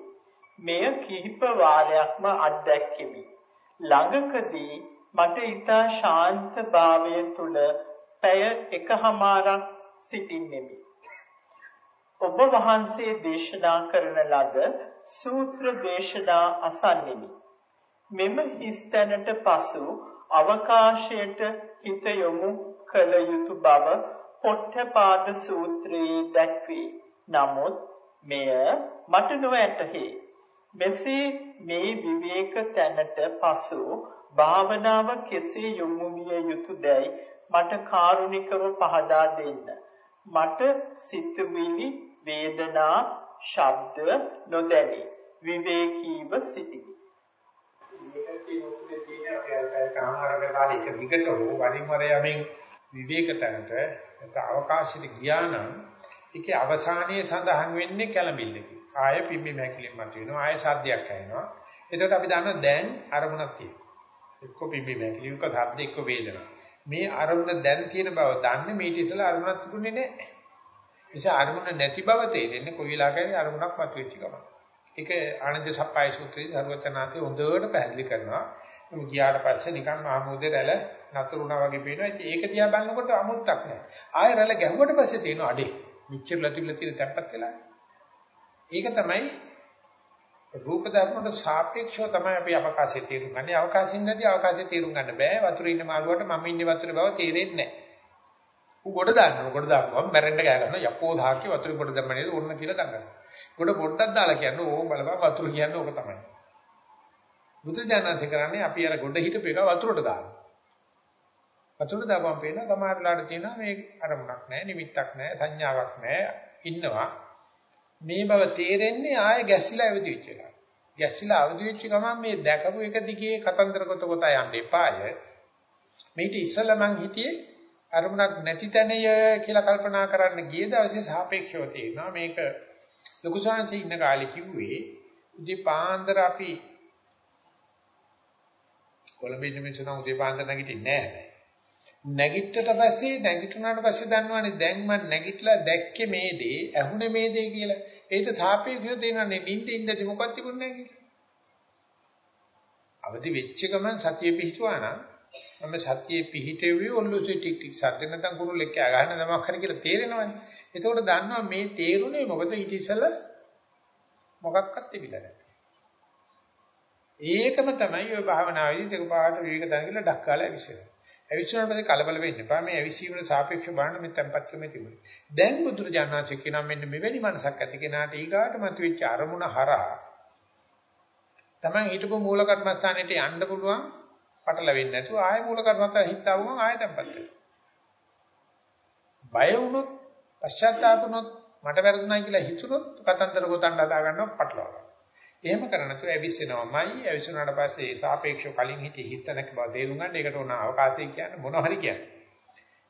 මෙය කිහිප වාරයක්ම අත්දැක්කෙමි. ළඟකදී මට ඊතා ශාන්ත භාවය තුල පැය එකහමාරක් සිටින්නෙමි. ඔබ වහන්සේ දේශනා කරන ලද සූත්‍ර දේශනා අසන්නෙමි. මෙම හිස්තැනට පසු අවකාශයට හිත යොමු කළ යුතු බව පොට්ටපාද සූත්‍රයේ දැක්වේ. නමුත් මෙය මට නොඇතහි. මෙසේ මේ විවේක තැනට පසු භාවනාව කෙසේ යොමු විය යුතුදයි මට කාරුණිකව පහදා දෙන්න. මට සිතුවිලි වේදනා ශබ්ද නොදැනේ. විවේකීව සිටිමි. මේක තියෙන උත්තේ තියෙන අපේ අර කාමාරක කාලේ එක දිගට හෝ වරින් වර යමින් විවේකතනට නැත්නම් අවකාශයට ගියා නම් ඒකේ අවසානයේ සඳහන් වෙන්නේ කැළඹිල්ලකි. ආය පිම්බි මැකිලින් මත වෙනවා ආය සාධ්‍යයක් ඇහෙනවා. එතකොට අපි දන්නවා දැන් අරමුණක් තියෙනවා. එක්ක පිම්බි වැකිලි එක්ක සද්ද එක්ක වේදනා. මේ අරමුණ දැන් තියෙන බව දන්නේ මේ ඉතිසලා අරමුණක් තිබුණේ නැහැ. නිසා අරමුණ නැති බව තේරෙන්නේ කොයි වෙලාවකරි අරමුණක් මතුවෙච්ච ගමන්. ඒක ආනන්ද සප්පයි සූත්‍රයේ සර්වචනාතේ හොඳට පැහැදිලි කරනවා. මම ගියාට පස්සේ නිකන් ආමෝදේ රැළ නතරුණා වගේ පේනවා. ඒක දිහා බලනකොට අමුත්තක් නැහැ. ආයෙ රැළ ගැහුවට පස්සේ තියෙනවා අඩේ. මිච්ඡර ලතිබල තියෙන තැම්පත් වෙලා. ඒක තමයි රූප ධර්මවලට සාපේක්ෂව තමයි අපි අවකාශයේ තේරුම් ගන්න. අවකාශයෙන් නැති අවකාශයේ තේරුම් ගන්න බෑ. වතුරේ ඉන්න මාළුවට මම ඉන්නේ වතුරේ බව තේරෙන්නේ නැහැ. ඌ ගොඩ දානවා. ගොඩ දාපුවම මැරෙන්න ගෑ ගන්නවා. යකෝ දහකේ වතුරේ ගොඩ දැම්ම නේද? ඕන්න කියලා දඟනවා. ගොඩ පොඩ්ඩක් දාලා කියන්නේ ඕම බලපන් වතුර කියන්නේ ඕක තමයි. බුදුජානනාංශ කරන්නේ අපි අර ගොඩ හිටපු එක වතුරට දානවා. වතුරට දාපුවම පේනවා සමහරලාට තියෙනවා මේ අරමුණක් නැහැ, නිමිත්තක් නැහැ, සංඥාවක් නැහැ, ඉන්නවා. මේ බව තේරෙන්නේ ආයෙ ගැස්සිලා අවදි වෙච්ච එක. ගැස්සිලා අවදි වෙච්ච ගමන් මේ දැකපු එක දිගේ කතන්දර කොට කොට යන්න එපාය. මේිට ඉස්සලා මං හිතියේ අරමුණක් නැති තැනය කියලා කල්පනා කරන්න ගිය දවසේ සාපේක්ෂව තියෙනවා මේක ලොකු ශාන්සේ ඉන්න කාලේ කිව්වේ උදේ පාන්දර අපි කොළඹ ඉන්න මිනිස්සුන් උදේ පාන්දර නැගිටින්නේ නැහැ. නැගිට්ටට පස්සේ නැගිටුණාට පස්සේ දන්නවනේ දැන් මම නැගිටලා දැක්කේ මේ දේ ඇහුනේ මේ දේ කියලා. ඒකට සාපේක්ෂව දෙනවනේ නිින්දේ ඉඳි මොකක්ද තිබුණේ නැහැ කියලා. අවදි වෙච්ච ගමන් සතිය පිහිටුවා නම් මම සතියේ පිහිටෙව්වේ ඔල්ලුසේ ටික් ටික් සද්ද නැත්නම් කුරුල්ලෙක් කෑ ගහන්න නමක් හරි කියලා තේරෙනවනේ. එතකොට දන්නවා මේ තේරුනේ මොකද ඊට ඉස්සෙල්ලා මොකක්වත් තිබිලා නැහැ. ඒකම තමයි ඔය භාවනාවේදී දෙක පාට විවේක දන කියලා ඩක්කාලා ඇවිස්සෙනවා. ඇවිස්සුනාට පස්සේ කලබල වෙන්න එපා. මේ ඇවිස්සීමේ සාපේක්ෂව බලන්න මේ tempatකම තිබුණේ. දැන් බුදුරජාණන්සේ කියනවා මෙන්න මෙවැනි මනසක් ඇති කෙනාට ඊගාට මතුවෙච්ච අරමුණ හරහා තමයි හිටපු මූල කර්මස්ථානෙට යන්න පුළුවන් පටල වෙන්නේ නැතුව ආයෙ මූල කර්මස්ථාන හිතාවම ආයෙ tempat වෙනවා. බය වුණොත් පශ්චාත්තාපුනොත් මට වැරදුනා කියලා හිතුනොත් කතන්දර ගොතන්න හදා ගන්නවා පටලවා. එහෙම කරන්නේ නැතුව ඇවිස්සෙනවමයි ඇවිස්සුනාට පස්සේ සාපේක්ෂව කලින් හිතේ හිතනක බව තේරුම් ගන්න ඒකට ඕන අවකාශය කියන්නේ මොන හරි කියන්නේ.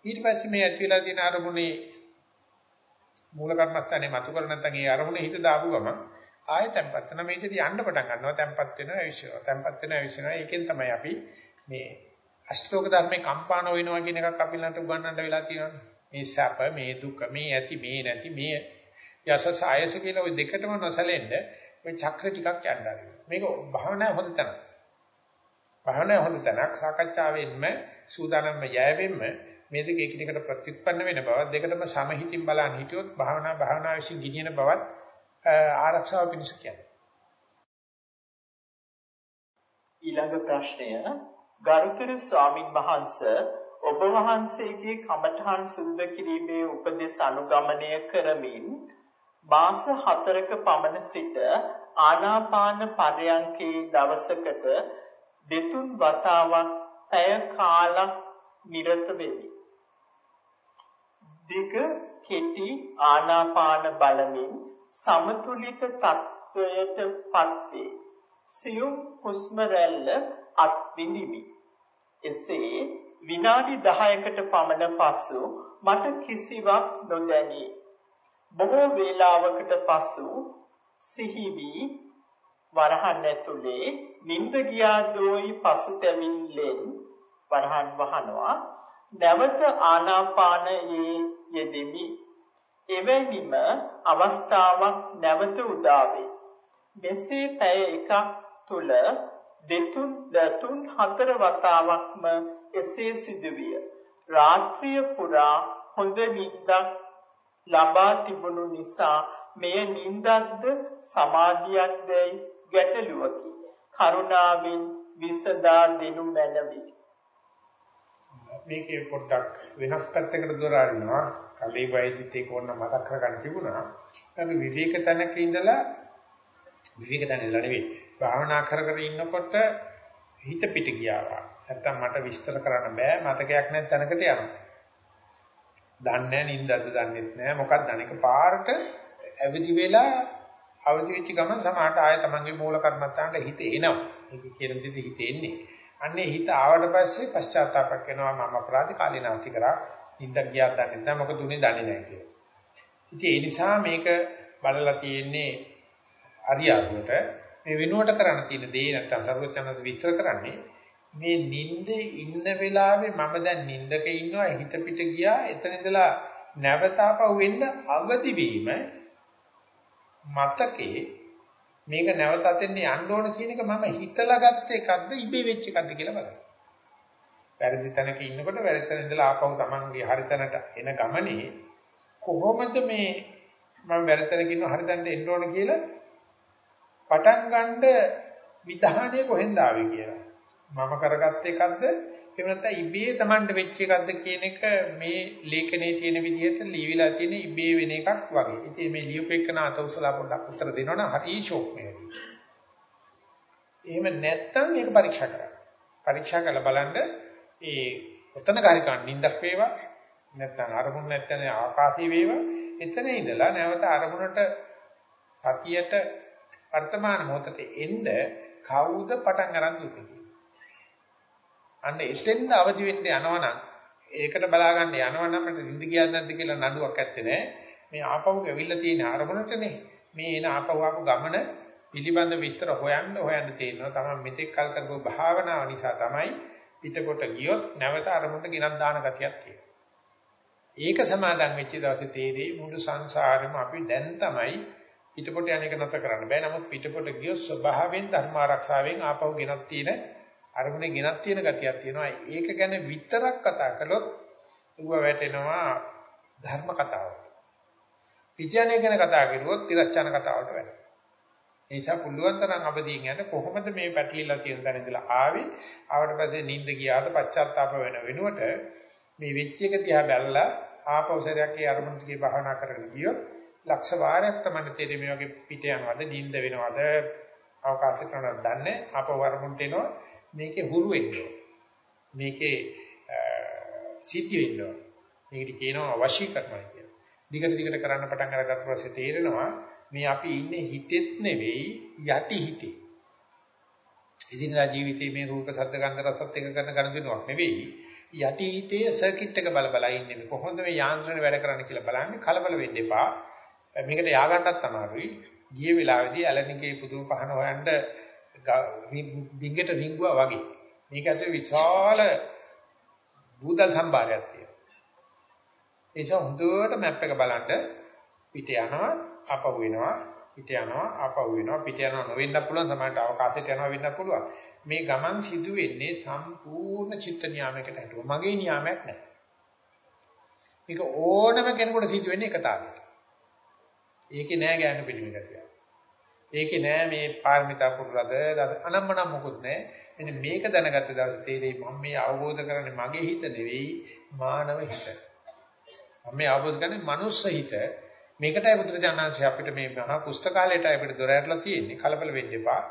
ඊට පස්සේ මේ ඇති වෙලා තියෙන අරමුණේ මූල කර්මස්ථානේ මතු කර නැත්නම් ඒ අරමුණේ හිත දාපු ගමන් ආයෙ තැම්පත් වෙනවා මේකදී යන්න පටන් ගන්නවා තැම්පත් වෙනවා ඇවිස්සනවා තැම්පත් වෙනවා ඇවිස්සනවා ඒකෙන් තමයි අපි මේ අෂ්ටෝක ධර්මේ කම්පාන වෙනවා කියන එකක් අපි ළඟට උගන්වන්න වෙලා තියෙනවා. මේ සැප, මේ දුක, මේ ඇති, මේ නැති, මේ යසස ආයස කියලා ওই දෙකටම නොසැලෙන්න මේ චක්‍ර ටිකක් යන්න මේක භාවනා හොඳ තැනක්. භාවනා හොඳ තැනක් සාකච්ඡාවෙන්ම සූදානම්ම යෑවෙන්න මේ දෙක එකිනෙකට ප්‍රතිඋත්පන්න වෙන බව දෙකටම සමහිතින් බලන් හිටියොත් භාවනා භාවනා විශ්ින් ගිනින බවත් ආරක්ෂාව පිණිස කියන්නේ. ඊළඟ ප්‍රශ්නය ගරුතර ස්වාමින් වහන්සේ ඔබ වහන්සේගේ කමඨහන් සුද්ධ කිරීමේ උපදෙස් අනුගමනය කරමින් මාස 4ක පමණ සිට ආනාපාන පරයන්කේ දවසකට දෙතුන් වතාවක් පැය කාලක් නිරත වෙමි. දිග කෙටි ආනාපාන බලමින් සමතුලිත තත්වයට පත්වේ. සියුම් හුස්ම රැල්ල අත්විඳිමි. එසේ විනාඩි 10කට පමණ පසු මට කිසිවක් නොදැනී. බොහෝ වේලාවකට පසු සිහි වී වරහන් ඇතුලේ නිින්ද ගියා දෝයි පසුතැවිල්ලෙන් වරහන් වහනවා නැවත ආනාපානයේ යෙදෙමි. එවැනිම අවස්ථාවක් නැවත උදා වේ. මෙසේ පැය එකක් තුල දෙතුන් දතුන් හතර වතාවක්ම එසේ සිදුවිය. රාත්‍රිය පුරා හොඳ නිින්දක් ලබා තිබුණු නිසා මෙය නිින්දක්ද සමාධියක්දයි ගැටලුවකි. කරුණාවෙන් විසදා දෙනු මැනවි. මේකේ පොඩ්ඩක් වෙනස් පැත්තකට දොර අරිනවා. කලී වෛද්‍යත් ඒක ඕන මතක් කරගන්න තිබුණා. අපි විවේක තැනක ඉඳලා විවේක තැනilla නෙවෙයි. භාවනා කර කර ඉන්නකොට හිත පිට ගියා. නැත්තම් මට විස්තර කරන්න බෑ මතකයක් නැති තැනකට යනවා. දන්නේ නැහැ නින්දද දන්නෙත් නැහැ මොකක්ද අනේක පාරට ඇවිදි වෙලා අවදි වෙච්ච ගමන් සමහරට ආය තමන්ගේ මූල කර්මත්තාන්ට හිත එනවා. ඒක කියන විදිහට හිත එන්නේ. අන්නේ හිත ආවට පස්සේ පශ්චාත්තාපයක් වෙනවා මම අපරාධ කාලේ නාස්ති කරා නින්දක් ගියා දන්නේ නැහැ මොකද උනේ දන්නේ නැහැ කියලා. ඉතින් ඒ නිසා මේක බලලා තියෙන්නේ අරියාදුවට මේ වෙනුවට කරන්න තියෙන දේ නැත්තම් සර්වඥාන්ස විස්තර කරන්නේ මේ නිින්දේ ඉන්න වෙලාවේ මම දැන් නිින්දක ඉන්නවා හිත පිට ගියා එතන ඉඳලා නැවතාපහු වෙන්න අවදි වීම මතකේ මේක නැවත අතෙන් යන්න ඕන කියන එක මම හිතලා ගත්ත එකක්ද ඉබේ වෙච්ච එකක්ද කියලා බලන්න. වැරදි තැනක ඉන්නකොට වැරදි තැන ඉඳලා ආපහු Tamange හරි තැනට එන ගමනේ කොහොමද මේ මම වැරදි තැනක ඉන්න හරි තැනට එන්න ඕන කියලා පටන් ගන්න විධානය කොහෙන්ද ආවේ කියලා. මම කරගත්ත එකක්ද එහෙම නැත්නම් ඉබේ Tamanට වෙච්ච එකක්ද කියන එක මේ ලේඛනයේ තියෙන විදිහට ලියවිලා තියෙන ඉබේ වෙන එකක් වගේ. ඉතින් මේ ලියුපෙකන අත උසලා පොඩ්ඩක් උත්තර දෙනවනම් හරි ෂොක් මේ. එහෙම නැත්නම් මේක පරීක්ෂා කරන්න. පරීක්ෂා කරලා බලන්න ඒ ඔතන කාරිකන් නින්දක් වේවා නැත්නම් අරමුණ නැත්නම් ආකාශී වේවා එතන ඉඳලා නැවත අරමුණට සතියට වර්තමාන මොහොතේ එන්න කවුද පටන් අරන් දුන්නේ අන්න එතෙන්ද අවදි වෙන්න යනවනම් ඒකට බලා ගන්න යනවනම් මට නිින්ද ගියද නැද්ද කියලා නඩුවක් ඇත්තේ නැහැ. මේ ආපහු ඇවිල්ලා තියෙන අරමුණටනේ මේ එන ආපහු ආපු ගමන පිළිබඳ විස්තර හොයන්න හොයන්න තියෙනවා. තමයි මෙතෙක් කල් කරපු භාවනාව නිසා තමයි පිටකොට ගියොත් නැවත අරමුණට ගෙනත් දාන ගතියක් තියෙනවා. ඒක සමාදන් වෙච්ච දවසේ තේරෙයි මුළු සංසාරෙම අපි දැන් තමයි පිටපොට යන එක නැතර කරන්න බෑ. නමුත් පිටපොට ගියොත් ස්වභාවයෙන් ධර්ම ආරක්ෂාවෙන් ආපහු ගෙනත් තියෙන අරමුණේ ගෙනත් තියෙන ගතියක් තියෙනවා. ඒක ගැන විතරක් කතා කළොත් ඌව වැටෙනවා ධර්ම කතාවට. විද්‍යානය ගැන කතා කරුවොත් තිරස්චන කතාවට වැටෙනවා. ඒ නිසා පුළුවන් තරම් අවදීන් යන කොහොමද මේ පැටලිලා තියෙන තැන ඉඳලා ආවේ ආවට පස්සේ නිින්ද ගියාට පශ්චාත්තාප වෙන වෙනුවට මේ වෙච්ච එක දිහා බැලලා ආපෞසරයක් ඒ අරමුණට ගිය භාවනා කරගෙන ගියොත් ලක්ෂ වාරයක් තමයි තේරෙන්නේ මේ වගේ පිට යනවද නිින්ද වෙනවද? අවකාශ කරනවද දන්නේ ආපව අරමුණට එනවා. මේකේ හුරු වෙන්න මේකේ සිද්ධ වෙන්න මේකට කියනවා වශීකරණය කියලා. දිගට දිගට කරන්න පටන් අරගත්ත පස්සේ තේරෙනවා මේ අපි ඉන්නේ හිතෙත් නෙවෙයි යටි හිතේ. ඉදිනදා ජීවිතයේ මේ රූප ශබ්ද ගන්ධ රසත් එක කරන ගණනුවක් නෙවෙයි. යටි හිතේ සර්කිට් එක බල බල ඉන්නේ. කොහොමද මේ යාන්ත්‍රණය වැඩ කරන්නේ කියලා බලන්නේ කලබල වෙන්න එපා. මේකට ය아가න්නත් අමාරුයි. ගිය වෙලාවේදී ඇලනිකේ පුදුම පහන හොයන්න බින්ගට රිංගුවා වගේ. මේක ඇතුලේ විශාල බුදල් සම්භාරයක් තියෙනවා. ඒ නිසා හොඳට මැප් එක බලන්න පිට යනවා ආපහු වෙනවා පිට යනවා ආපහු වෙනවා පිට යනවා නොවෙන්න පුළුවන් සමහරට අවකාශයට යනවා වෙන්න පුළුවන්. මේ ගමන් සිදු වෙන්නේ සම්පූර්ණ චිත්ත නියාමයකට හටුව. මගේ නියාමයක් නැහැ. මේක ඕනම කෙනෙකුට සිදු වෙන්නේ එක තාලෙක. ඒකේ නෑ ගෑනු පිළිමිගතිය. ඒකේ නෑ මේ පාරමිතා පුරුලද අනම්මනම් මොකුත් නෑ. මෙන්න මේක දැනගත්ත දවසේ තේරෙයි මම මේ අවබෝධ කරන්නේ මගේ හිත නෙවෙයි මානව හිත. මම මේ අවබෝධ කරන්නේ මනුස්ස හිත. මේකටයි බුදුරජාණන්සේ අපිට මේ මහා පුස්තකාලයට අපිට දොර ඇරලා තියෙන්නේ. කලබල වෙන්න එපා.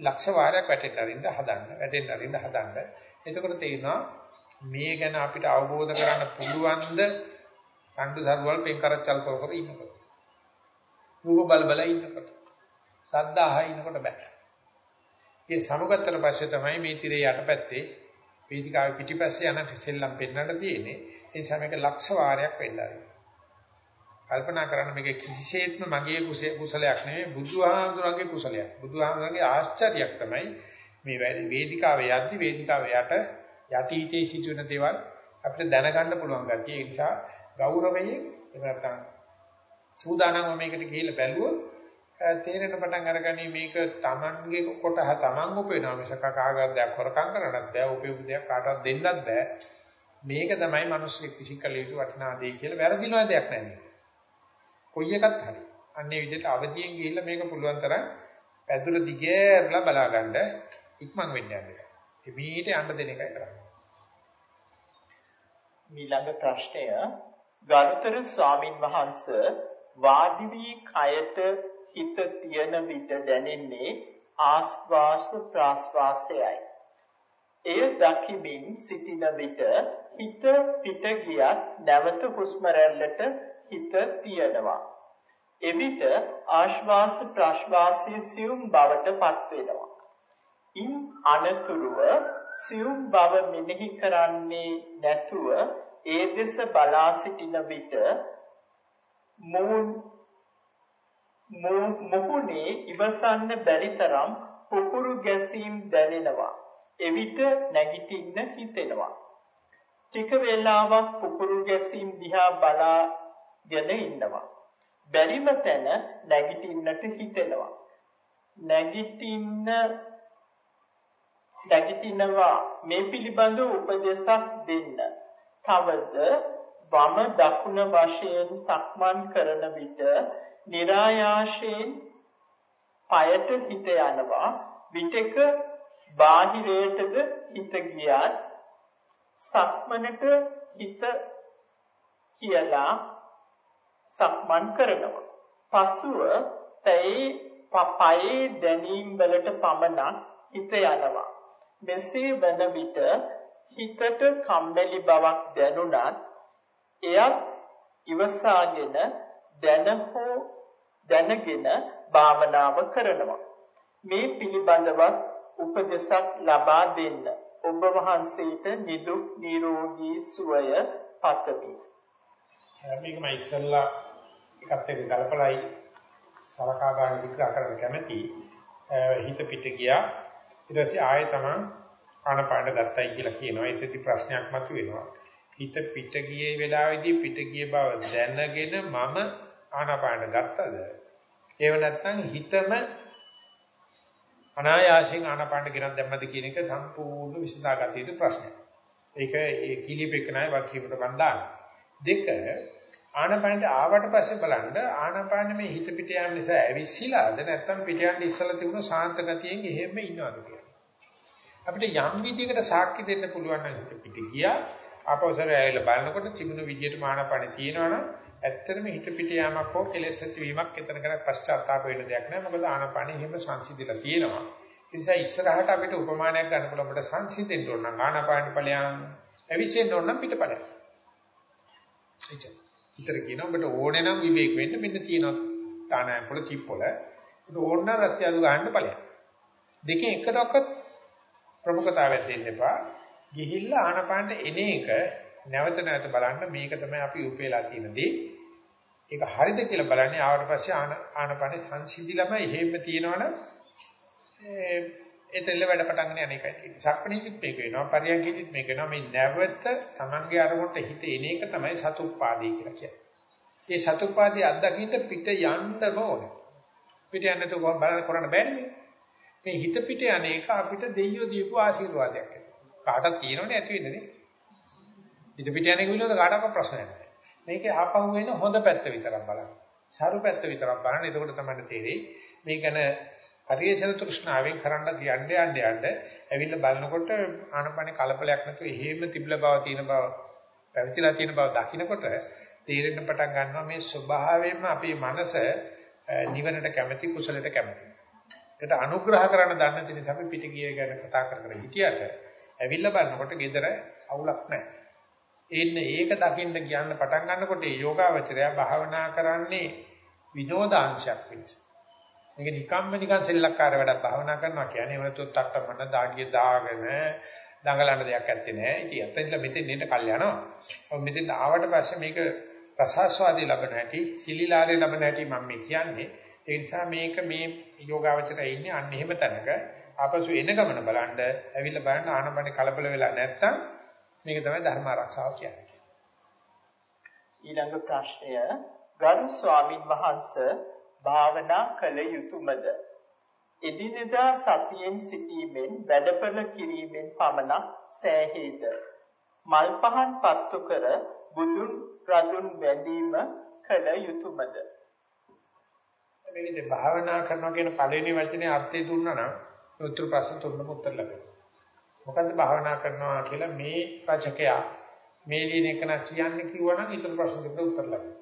ලක්ෂ වාරයක් වැටෙන්න අරින්න හදන්න. වැටෙන්න අරින්න හදන්න. එතකොට තේරෙනවා මේ ගැන අපිට අවබෝධ කරගන්න පුළුවන්ද සම්ඩු සරුවල් පෙන් කරච්චල් කර කර ඉන්නකොට. රූප බල බල ඉන්නකොට. සද්ද අහිනකොට බෑ. ඒ සමුගත්තට පස්සේ තමයි මේ tire යටපැත්තේ වේදිකාවේ පිටිපස්සේ යන සෙල්ලම් පෙන්වන්න තියෙන්නේ. ඒ නිසා මේක ලක්ෂ වාරයක් වෙන්නයි. කල්පනා කරන්න මේක කිසිසේත්ම මගේ කුසලයක් නෙමෙයි බුදුහාමුදුරන්ගේ කුසලයක්. බුදුහාමුදුරන්ගේ ආශ්චර්යයක් තමයි මේ වේදිකාවේ යද්දි වේදිකාවේ යට යටිහිතේ සිදුවෙන දේවල් අපිට දැනගන්න පුළුවන් ගැතිය. ඒ නිසා ගෞරවයෙන් එහෙම නැත්නම් සූදානම්ව මේකට ගිහිල්ලා බැලුවොත් තේරෙන පටන් අරගනි මේක Tamange කොටහ Taman උපේනවා මිසක කාගවත් දෙයක් හොරකම් කරන්නත් බෑ උපයපු දෙයක් කාටවත් දෙන්නත් බෑ. මේක තමයි මිනිස්සු කිසිකල යුතු වටිනා දෙය කියලා වැරදිනවා දෙයක් නැහැ කොයි එකත් හරි. අන්නේ විදිහට අවදියෙන් ගිහිල්ලා මේක පුළුවන් තරම් පැදුර දිගේරලා බලා ගන්න ඉක්මන් වෙන්න යන්න එමීට යන්න දෙන එකයි කරන්නේ. ඊළඟ ප්‍රශ්නය ගරුතර ස්වාමින් වහන්සේ වාදි වී කයට හිත තියෙන විට දැනෙන්නේ ආස්වාස් ප්‍රාස්වාසයයි. එය දකිමින් සිටින විට හිත පිට ගියත් නැවත හුස්ම රැල්ලට හිත තියනවා. එවිට ආශ්වාස ප්‍රශ්වාසයේ සියුම් බවට පත් වෙනවා. ඉන් අනතුරුව සියුම් බව මෙනෙහි කරන්නේ නැතුව ඒ දෙස බලා සිටින විට මූන් මුහුණේ ඉවසන්න බැරි තරම් පුපුරු ගැසීම් දැනෙනවා. එවිට නැගිටින්න හිතෙනවා. ටික වේලාවක් පුපුරු ගැසීම් දිහා බලාගෙන ඉන්නවා. බැරිම තැන නැගිටින්නට හිතෙනවා. නැගිටින්න නැගිටිනවා මේ පිළිබඳව උපදේශක් දෙන්න. තවද වම දකුණ වශයෙන් සක්මන් කරන විට નિરાයාශයෙන් পায়ට හිත යනවා විටක බාහිරයටද හිත ගියත් සක්මනට හිත කියලා සක්මන් කරනවා. පසුව තේ පපයේ දැනීම් වලට පමණක් හිත යනවා. මෙසේ වෙන විට හිතට කම්මැලි බවක් දැනුණත් එයත් ඉවසාගෙන දැන හෝ දැනගෙන භාවනාව කරනවා. මේ පිළිබඳව උපදේශක් ලබා දෙන්න. ඔබ වහන්සේට නිදුක් නිරෝගී සුවය පතමි. මේකම ඉස්සල්ලා එකත් එක්ක ගලපලයි සලකා ගන්න විග්‍රහ කරන්න කැමැති. හිත පිට ගියා. ඊට පස්සේ ආයෙ තමන් ආනපාන ගත්තයි කියලා කියනවා. ඒකෙදි ප්‍රශ්නයක් මතුවෙනවා. හිත පිට ගියේ වෙලාවේදී පිට ගිය බව දැනගෙන මම ආනපාන ගත්තද? ඒව නැත්නම් හිතම අනායාසයෙන් ආනපාන ගෙනත් දැම්මද කියන එක සම්පූර්ණ විසඳාගත යුතු ප්‍රශ්නයක්. ඒක ඒ කිලිපෙකනයි වාක්‍යයකට බඳාන. දෙක ආනපානට ආවට පස්සේ බලන්න ආනපාන මේ හිත පිට යන නිසා ඇවිස්සීලාද නැත්නම් පිට යන්න ඉස්සලා තිබුණ සාන්ත ගතියෙන් එහෙම ඉන්නවද කියලා. අපිට යම් විදිහකට සාක්ෂි දෙන්න පුළුවන් නම් හිත පිට ගියා ආපස්සට ඇවිල්ලා බලනකොට තිබුණු විදියට ආනපාන තියෙනවනම් ඇත්තටම හිත පිට යාමක් හෝ කෙලෙස් ඇතිවීමක් එතන කරක් පශ්චාත්තාප වෙන්න දෙයක් නැහැ. මොකද ආනපානෙ එහෙම සංසිඳිලා තියෙනවා. ඒ නිසා ඉස්සරහට අපිට උපමානයක් ගන්න පුළුවන් අපිට සංසිඳෙන්න ඕන නම් ආනපාන ඵලයන් ඇවිස්සෙන්න ඕන නම් පිටපඩ. එච්චර. විතර කියන ඔබට ඕනේ නම් විවේක වෙන්න මෙන්න තියෙනවා. තානායම් වල තිප්පොල. ඔබට ඕන නම් රත්යදු ගන්න ඵලයක්. දෙකෙන් එකටවත් ප්‍රමුඛතාවයක් දෙන්න එපා. ගිහිල්ලා ආනපානට එන එක නැවත නැවත බලන්න මේක තමයි අපි උපේලා තියෙන දේ. ඒක හරිද කියලා බලන්නේ ආවට පස්සේ ආනපනේ සංසිඳිලම එහෙම තියෙනවනම් ඒතෙල්ල වැඩ පටන් ගන්න එකයි තියෙන්නේ. සක්මණේකිත් මේක වෙනවා, පරියන්කිත් මේක වෙනවා. මේ නැවත Tamange අරමුණට හිත එන එක තමයි සතුප්පාදී කියලා කියන්නේ. මේ සතුප්පාදී අත්දකින්න පිට යන්න ඕනේ. පිට යන්න તો බලන්න කරන්න බෑනේ. මේ හිත පිට යන එක අපිට දෙයියෝ දීපු ආශිර්වාදයක්. කාටවත් තියෙනවනේ ඇති වෙන්නේ නේ. හිත පිට යන එක විනෝද කාටවත් ප්‍රශ්නයක් නැහැ. මේකේ ආපහු වෙන හොඳ පැත්ත විතරක් බලන්න. සරු පැත්ත විතරක් බලන්න. එතකොට තමයි තේරෙයි මේ ගැන පරිේශන තෘෂ්ණාවෙන් කරන්න යන්න යන්න යන්න ඇවිල්ලා බලනකොට ආනපනේ කලපලයක් නැතුව එහෙම තිබිලා බව තියෙන බව පැවතිලා තියෙන බව දකිනකොට තේරෙන්න පටන් ගන්නවා මේ ස්වභාවයෙන්ම අපේ මනස නිවනට කැමැති කුසලයට කැමැති. ඒකට අනුග්‍රහ කරන්න දන්න නිසා අපි පිටිගිය ගැන කතා කර කර හිටියට ඇවිල්ලා බලනකොට gedara අවුලක් නැහැ. එන්නේ ඒක දකින්න කියන්න පටන් ගන්නකොට මේ යෝගාවචරය භාවනා කරන්නේ විනෝදාංශයක් වෙනස. මේක නිකම්ම නිකන් සෙල්ලක්කාර වැඩක් භාවනා කරනවා කියන්නේ වලත් තට්ටමන දාඩිය දාගෙන දඟලන දෙයක් ඇත්තේ නෑ. ඉතින් අතනින්ලා මෙතෙන් එන්න කල් යනවා. මෙතෙන් ආවට පස්සේ මේක රසාස්වාදී ලබන හැටි, සිලිලාලේ ලබන හැටි මම මේ කියන්නේ. ඒ නිසා මේක මේ යෝගාවචරය ඉන්නේ අන්න එහෙම තැනක ආපසු එන ගමන බලන්න, ඇවිල්ලා බලන්න ආනපනේ කලබල වෙලා නැත්තම් මේක තමයි ධර්ම ආරක්ෂාව කියන්නේ. ඊළඟ ප්‍රශ්නය ගරු ස්වාමින් වහන්සේ භාවනා කළ යුතුයමද? එදිනෙදා සතියෙන් සිටීමෙන් වැඩපළ කිරීමෙන් පමණක් සෑහේද? මල් පහන් පත්තු කර බුදුන් රදුන් වැඳීම කළ යුතුයමද? මේකේ භාවනා කරනවා කියන පළවෙනි වචනේ අර්ථය දුන්නා නම් උත්තර ප්‍රශ්න තුනම උත්තර ලැබෙනවා. මොකද්ද භාවනා කරනවා කියලා මේ රචකයා මේ ලියන එක නම් කියන්නේ කිව්වනම් ඊට ප්‍රශ්න දෙකට උත්තර ලැබෙනවා.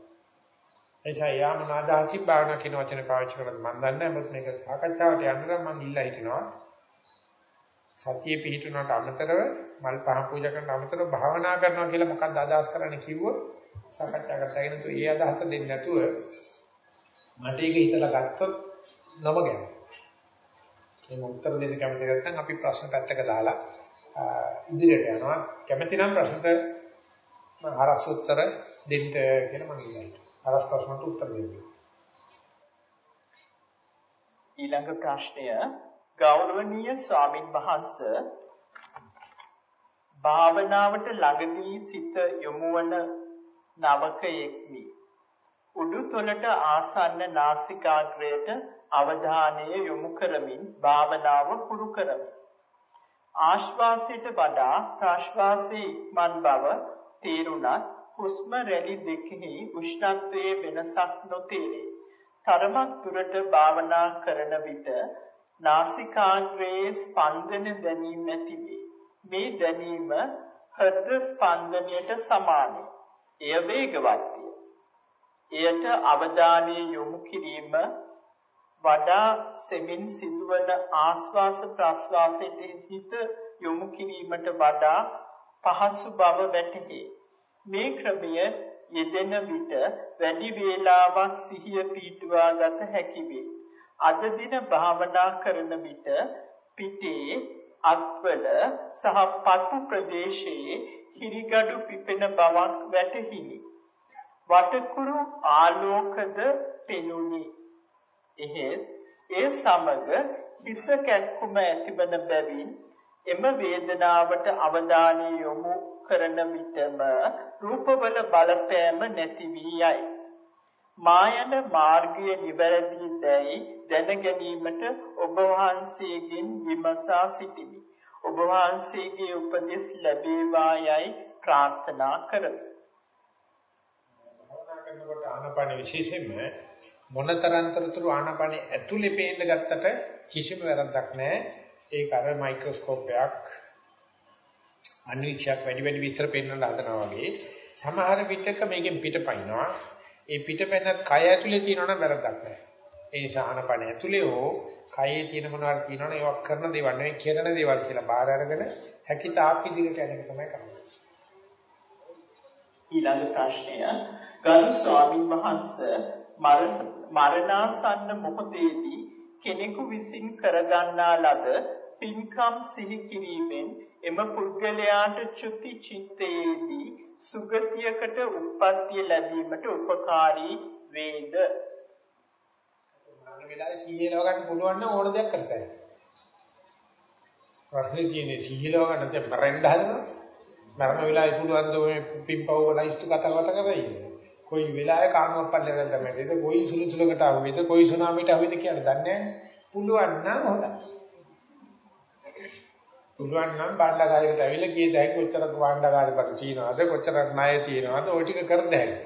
එනිසා යාම නාදාචි භාවනා කියන වචනේ පාවිච්චි කරනද මම දන්නේ නැහැ. මේක සාකච්ඡාවට යන්න නම් මම ඉල්ලා හිටිනවා. සතිය පිහිටුනට අමතරව මල් පහ පූජා කරන අමතරව භාවනා කරනවා කියලා මොකක්ද අදහස් කරන්නේ කිව්වොත් සාකච්ඡා කරලා ඉන්න තු ඒ අදහස දෙන්නේ නැතුව මට ඒක හිතලා ගත්තොත් නොමගන්නේ. මේ උත්තර දෙන්න කැමති නැත්නම් අපි ප්‍රශ්න පැත්තක දාලා ඉදිරියට යනවා. කැමති නම් ප්‍රශ්නට හරස් උත්තර දෙන්න කියලා මම කියනවා. හරස් ප්‍රශ්නට උත්තර දෙන්න. ඊළඟ ප්‍රශ්නය ගෞරවනීය ස්වාමින් වහන්සේ භාවනාවට ළඟදී සිත යොමුවන නවකයෙක්නි. උඩුතොලට ආසන්න නාසිකාග්‍රයට අවධානය යොමු කරමින් භාවනාව පුරු කරමි. ආශ්වාසයට වඩා ප්‍රාශ්වාසයේ ඉක්මන් බව තේරුණත් හුස්ම රැලි දෙකෙහි උෂ්ණත්වයේ වෙනසක් නොතේරේ. තරමක් දුරට භාවනා කරන විට නාසිකාග්‍රයේ ස්පන්දන දැනීම ඇතිවේ. මේ දැනීම හෘද ස්පන්දනයට සමානයි. එය වේගවත්ය. එයට අවධානය යොමු කිරීම වඩා සෙමින් සිදුවන ආස්වාස ප්‍රස්වාසයට හිත යොමු කිරීමට වඩා පහසු බව වැටහි. මේ ක්‍රමය යෙදෙන විට වැඩි වේලාවක් සිහිය පිටුවා ගත හැකි වේ. අද දින භාවනා කරන විට පිටේ අත්වල සහ පතු ප්‍රදේශයේ හිරිගඩු පිපෙන බවක් වැටහිනි. වටකුරු ආලෝකද පෙනුනි. එහෙත් ඒ සමග හිස කැක්කුම ඇතිවන බැවින් එම වේදනාවට අවධානය යොමු කරන විටම රූපවල බලපෑම නැති වී යයි. මායන මාර්ගය නිවැරදි දැයි දැන ගැනීමට ඔබ වහන්සේගෙන් විමසා සිටිමි. ඔබ වහන්සේගේ උපදෙස් ලැබේවා යයි ප්‍රාර්ථනා කරමි. භාවනා කරනකොට ආනපන විශේෂයෙන්ම මොනතරම්තරතුරු ආනපන ඇතුලේ පේන්න ගත්තට කිසිම වැරද්දක් නැහැ. ඒක අර මයික්‍රොස්කෝප් එකක් අන්වීක්ෂයක් වැඩි වැඩි විතර පෙන්වන්න හදනවා වගේ සමහර විටක මේකෙන් පිටපයින්නවා. ඒ පිටපැන්නත් කය ඇතුලේ තියෙනවා නම් වැරද්දක් නැහැ. ඒ නිසා ආනපන ඇතුලේ හෝ කයේ තියෙන මොනවාර තියෙනවනේ ඒවක් කරන දේවල් නෙවෙයි කරන දේවල් කියලා බාර අරගෙන හැකි තාක් ඉදිරියට යන එක තමයි කරන්නේ. ඊළඟ ප්‍රශ්නය ගරු ස්වාමින් වහන්සේ මරණාසන්න මොහොතේදී කෙනෙකු විසින් කරගන්නා ලද පින්කම් සිහි කිරීමෙන් එම පුද්ගලයාට චුති චිත්තයේදී සුගතියකට උප්පත්තිය ලැබීමට උපකාරී වේද? මරණ වෙලාවේ සීයලව ගන්න පුළුවන් නම් ඕන දෙයක් කරතයි ප්‍රශ්නේ තියෙන්නේ සීයලව ගන්න දැන් මරෙන්න හදනවා. මරණ වෙලාවේ පුළුවන් ද ඔය පිම්පව් වල ඉස්තු කතා වට කරයි කොයි වෙලාවේ කාමයක් පල්ලෙන් තමයි කොයි සුළු සුළුකට ආවෙද කොයි සුනාමියට ආවෙද කියලා දන්නේ නැහැ පුළුවන් නම් හොඳයි පුළුවන් නම් භාණ්ඩාගාරයකට ඇවිල්ලා කී දැයි කොච්චරක් භාණ්ඩාගාරයකට තියනවද කොච්චරක් ණය තියනවද ওই ටික කර දෙහැයි.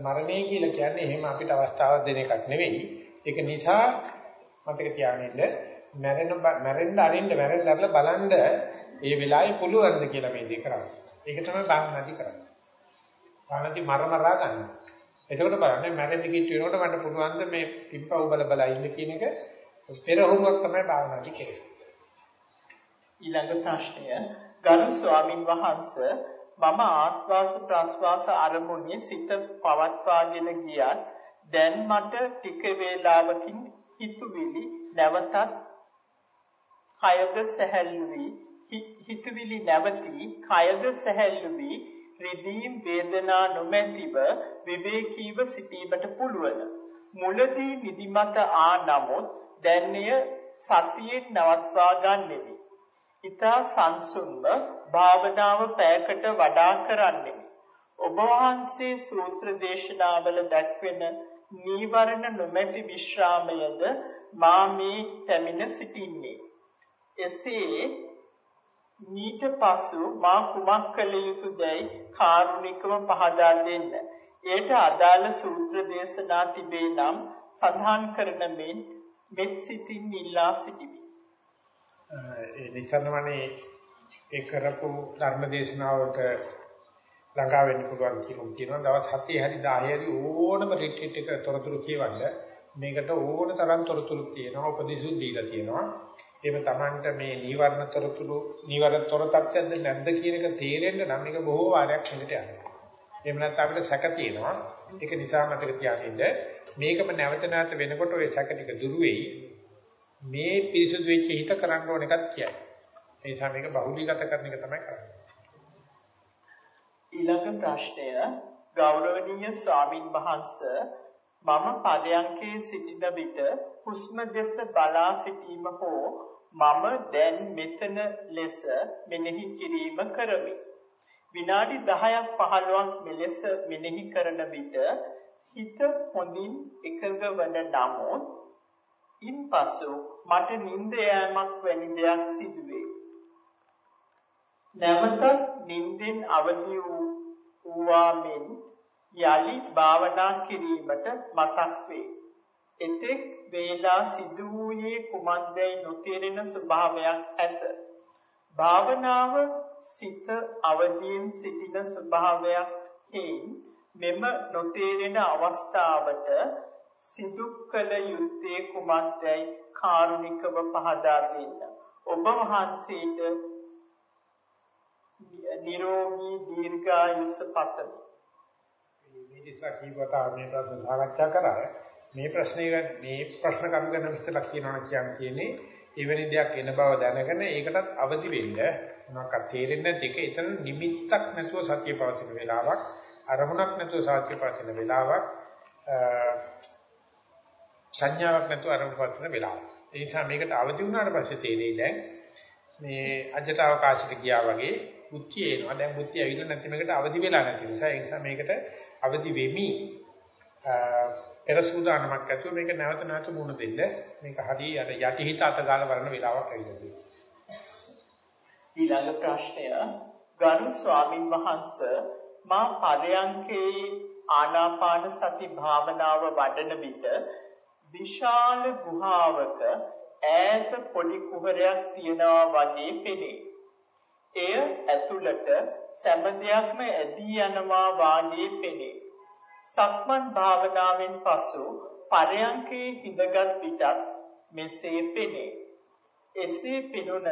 මරණය කියලා කියන්නේ එහෙම අපිට අවස්ථාවක් දෙන එකක් නෙවෙයි. ඒක නිසා මතක තියාගන්න මැරෙන මැරෙන්න අරින්න මැරෙන්න අරලා බලන්න ඒ වෙලාවේ පුළුවන්ද කියලා මේ දෙක කරන්නේ. ඒක තමයි භාවනාදි කරන්නේ. භාවනාදි මර මරා ගන්න. එතකොට බලන්න මැරෙන්න කිට් වෙනකොට මට පුළුවන් ද මේ පිම්පව් බල බල ඉන්න කියන එක පෙරහුරුවක් තමයි භාවනාදි කියන්නේ. ඊළඟ ප්‍රශ්නය ගරු ස්වාමින් වහන්සේ මම ආස්වාස ප්‍රස්වාස අරමුණේ සිත පවත්වාගෙන ගියත් දැන් මට ටික වේලාවකින් හිතුවිලි නැවතත් කයද සැහැල්ලු වී හිතුවිලි නැවතී කයද සැහැල්ලු වී රිදීම් වේදනා නොමැතිව විවේකීව සිටීමට පුළුවන් මුලදී නිදිමත ආ නමුත් දැන්ය සතියෙන් නවත්වා ගන්නෙමි ඊතා සංසුන්ව භාවනාව පැයකට වඩා කරන්නේ. ඔබ වහන්සේ සූත්‍ර දේශනාවල දැක්වෙන නීවරණ නොමැති විශ්‍රාමයද මා මේ පැමිණ සිටින්නේ. එසේ මීට පසු මා කුමක් කළ යුතුදයි කාරුණිකව පහදා දෙන්න. ඒට අදාළ සූත්‍ර දේශනා තිබේ නම් සඳහන් කරන මෙන් මෙත් සිතින් ඉල්ලා සිටිමි. ඒ නිසරණමනේ ඒ කරපු ධර්ම දේශනාවට ළඟා වෙන්න පුළුවන් කියනවා කියනවා දවස් 7 හරි 10 හරි ඕනම රිට්‍රීට් එක තොරතුරු කියවන්න මේකට ඕන තරම් තොරතුරු තියෙනවා උපදේශු දීලා තියෙනවා එහෙම Tamanට මේ නීවරණ තොරතුරු නීවරණ තොර තත්ත්වයක්ද නැද්ද කියන එක තේරෙන්න නම් මේක බොහෝ වාරයක් හිතට යනවා එහෙම නැත්නම් අපිට සැක තියෙනවා ඒක නිසා මතක තියාගන්න මේකම නැවත නැවත වෙනකොට ওই සැක ටික දුරු වෙයි මේ පිරිසුදු වෙච්ච හිත කරන්න ඕන එකක් කියයි. ඒ නිසා මේක බහුලීගත කරන එක තමයි කරන්නේ. ඊළඟ ප්‍රශ්නය ගෞරවනීය ස්වාමින් වහන්සේ මම පදයන්කේ සිටින විට හුස්ම දෙස බලා සිටීම හෝ මම දැන් මෙතන ලෙස මෙනෙහි කිරීම කරමි. විනාඩි 10ක් 15ක් මෙලෙස මෙනෙහි කරන විට හිත හොඳින් එකඟ වන නමුත් ඉන්පසු මට නිින්ද යෑමක් වැනි දෙයක් සිදුවේ. නැවතත් නිින්දෙන් අවදි වූවා මෙන් යලි භාවනා කිරීමට මතක් වේ. එතෙක් වේලා සිදු වූයේ කුමක්දයි නොතේරෙන ස්වභාවයක් ඇත. භාවනාව සිත අවදියෙන් සිටින ස්වභාවයක් හේයින් මෙම නොතේරෙන අවස්ථාවට සිදු කළ යුත්තේ කුමක්දයි කාරුණිකව පහදා දෙන්න. ඔබ වහන්සේට නිරෝගී දීර්ඝායුෂ පතමි. මේ දිසා කීවතා මේ ප්‍රශ්න සාකච්ඡා කරා. මේ ප්‍රශ්නේ මේ ප්‍රශ්න කරු ගැන විස්තර කියනවා කියන්නේ එවැනි දෙයක් එන බව දැනගෙන ඒකටත් අවදි වෙන්න මොනවාක් තේරෙන්නේ නැති එක. එතන නිමිත්තක් නැතුව සතිය පවතින වෙලාවක් අරමුණක් නැතුව සතිය පවතින වෙලාවක් සංඥාවක් නැතුව අරමුණ පවතින වෙලාවක්. ඒ නිසා මේකට අවදි වුණාට පස්සේ තේරෙයි දැන් මේ අජට අවකාශයට ගියා වගේ බුද්ධිය එනවා. දැන් බුද්ධිය ඇවිල්ලා නැති මේකට අවදි වෙලා නැති නිසා ඒ නිසා මේකට අවදි වෙමි. පෙර සූදානමක් ඇතුව මේක නැවත නැවත මුණ දෙන්න මේක හරි අර යටිහිත අතගාලා බලන වෙලාවක් ඇවිල්ලා තියෙනවා ඊළඟ ප්‍රශ්නය ගරු ස්වාමින් වහන්සේ මා පරයන්කේ ආනාපාන සති භාවනාව වඩන විට විශාල ගුහාවක ඈත පොඩි කුහරයක් තියනවා වගේ පෙනේ. එය ඇතුළට සෑම දෙයක්ම ඇදී යනවා වාගේ පෙනේ. සක්මන් භාවනාවෙන් පසු පරයන්කේ හිඳගත් විටත් මෙසේ පෙනේ. එසේ පිනුනද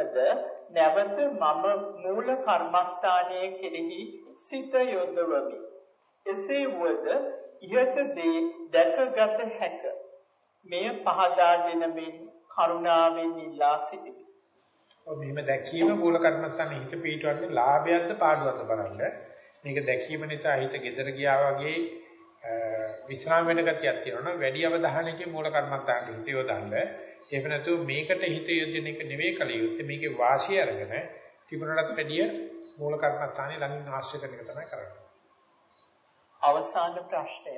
නැවත මම මූල කර්මස්ථානයේ කෙරෙහි සිත යොදවමි. එසේ වුවද ඉහත දේ දැකගත හැක. මෙය පහදා දෙන මෙන් කරුණාවෙන් ඉල්ලා සිටිමි. ඔව් මෙහෙම දැකීම මූල කර්මස්ථානයේ හිත පිටවන්නේ ලාභයක්ද පාඩුවක්ද බලන්න. මේක දැකීම නිසා හිත gedara ගියා වගේ විස්්‍රාම වෙන ගතියක් තියෙනවා වැඩි අවධානයකින් මූල කර්මත්තාන්ට හිත යොදන්න. එහෙම නැතුව මේකට හිත යොදන එක නෙවෙයි කල යුත්තේ. මේකේ වාසිය අරගෙන තිබුණටත් වැඩිය මූල කර්මත්තානේ ළඟින් ආශ්‍රය කරන එක තමයි කරන්නේ. අවසාන ප්‍රශ්නය.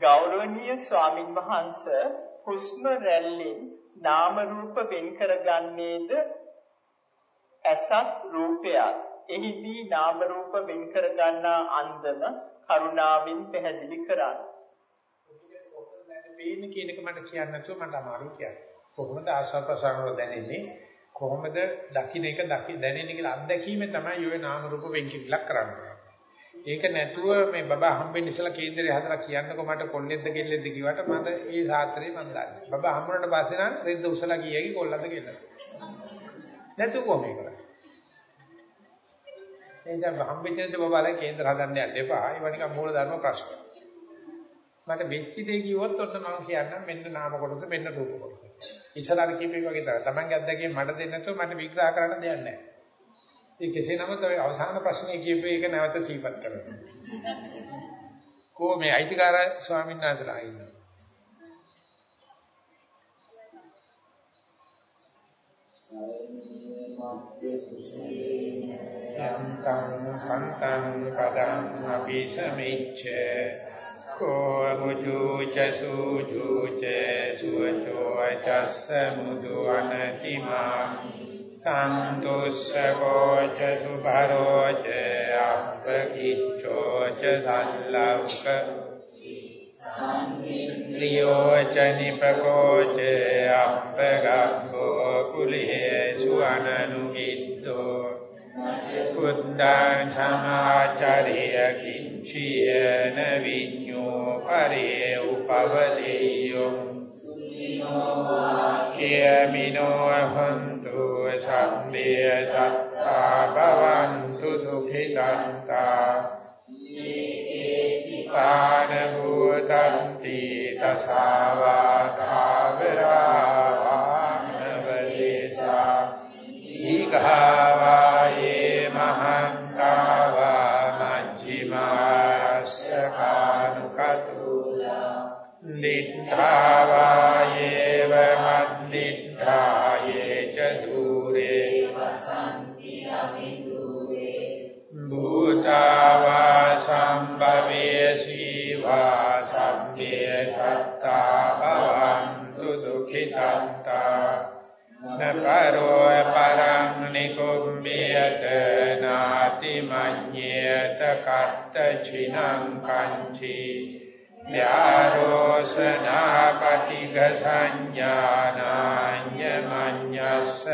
ගෞරවනීය ස්වාමින් වහන්සේ හුස්ම රැල්ලෙන් නාම රූප වෙන් කරගන්නේද? ඇසත් රූපයත් එහිදී නාම රූප වෙන් කර ගන්නා අන්දම කරුණාවෙන් පැහැදිලි කරන්න. පේන්නේ කියන එක මට කියන්න නැතුව මට අමාරුයි කියන්නේ. කොහොමද ආශා ප්‍රසාර වල දැනෙන්නේ? කොහොමද දකින්න එක දකි දැනෙන්නේ කියලා අත්දැකීම තමයි ඔය නාම රූප වෙන් කිලක් කරන්නේ. ඒක නැතුව මේ බබා හම්බෙන්න ඉස්සලා කේන්දරේ හදලා කියන්නකො මට කොල්ලෙක්ද කෙල්ලෙක්ද කිව්වට මම ඒ සාත්‍රේ මම දන්නේ. බබා හම්බුනට පස්සේ නම් රෙද්ද උසලා ගියයි කොල්ලන්ද කෙල්ලද. නැතුව කොහොම කරන්නේ? එනිසා හම්බෙච්ච දේ බබාලා කේන්දර හදන්න යන්න එපා. ඒවා නිකන් මූල ධර්ම ප්‍රශ්න. මට වෙච්ච දේ කිව්වොත් ඔන්න මම කියන්නම් මෙන්න නාම කොටස මෙන්න රූප කොටස. ඉස්සරහට කීපේ වගේ තමයි. Tamange අත්දැකීම් මට දෙන්න නැතුව මට විග්‍රහ කරන්න දෙයක් නැහැ. ඒ කෙසේ නමුත් ඔය අවසාන ප්‍රශ්නේ කියපේ එක නැවත සිහිපත් කරනවා. කෝ මේ අයිතිකාර ස්වාමීන් වහන්සේලා ඉන්නවා. යන්තං සන්තං පදං අபிසමිච්ඡ කෝ මුජුච සුජුච සුවචෝ අචස්ස මුදු අනතිමා සන්තුස්සකෝ ච සුභරෝ ච අප්පකිච්ඡෝ ච සල්ලව්ක. ලියෝ ච නිපකෝ ච අප්පගබ්බෝ කුලේසු අනනුගිද්දෝ බුද්ධං සමාචරිය කිච්ඡේන විඤ්ඤෝ පරේ උපවදෙය්‍යෝ කේමිනෝ හන්තු සම්මේ සත්තා භවන්තු සුඛිතාන්තා පාන භූතන්ති තසාවා කාවරා දිත්තාවායේව අද්දිත්තායේ ච දුරේ වසන්ති අවිදුවේ භූතාවා සම්භවේසී වා සම්මේ සත්තා භවන්තු සුඛිතාත්තා නකරෝ පරං නිකුම්බියත නාති මඤ්ඤේත කර්ත චිනං කංචී යාරෝසනා පටිඝ සංඥානාඤ්ඤ මඤ්ඤස්ස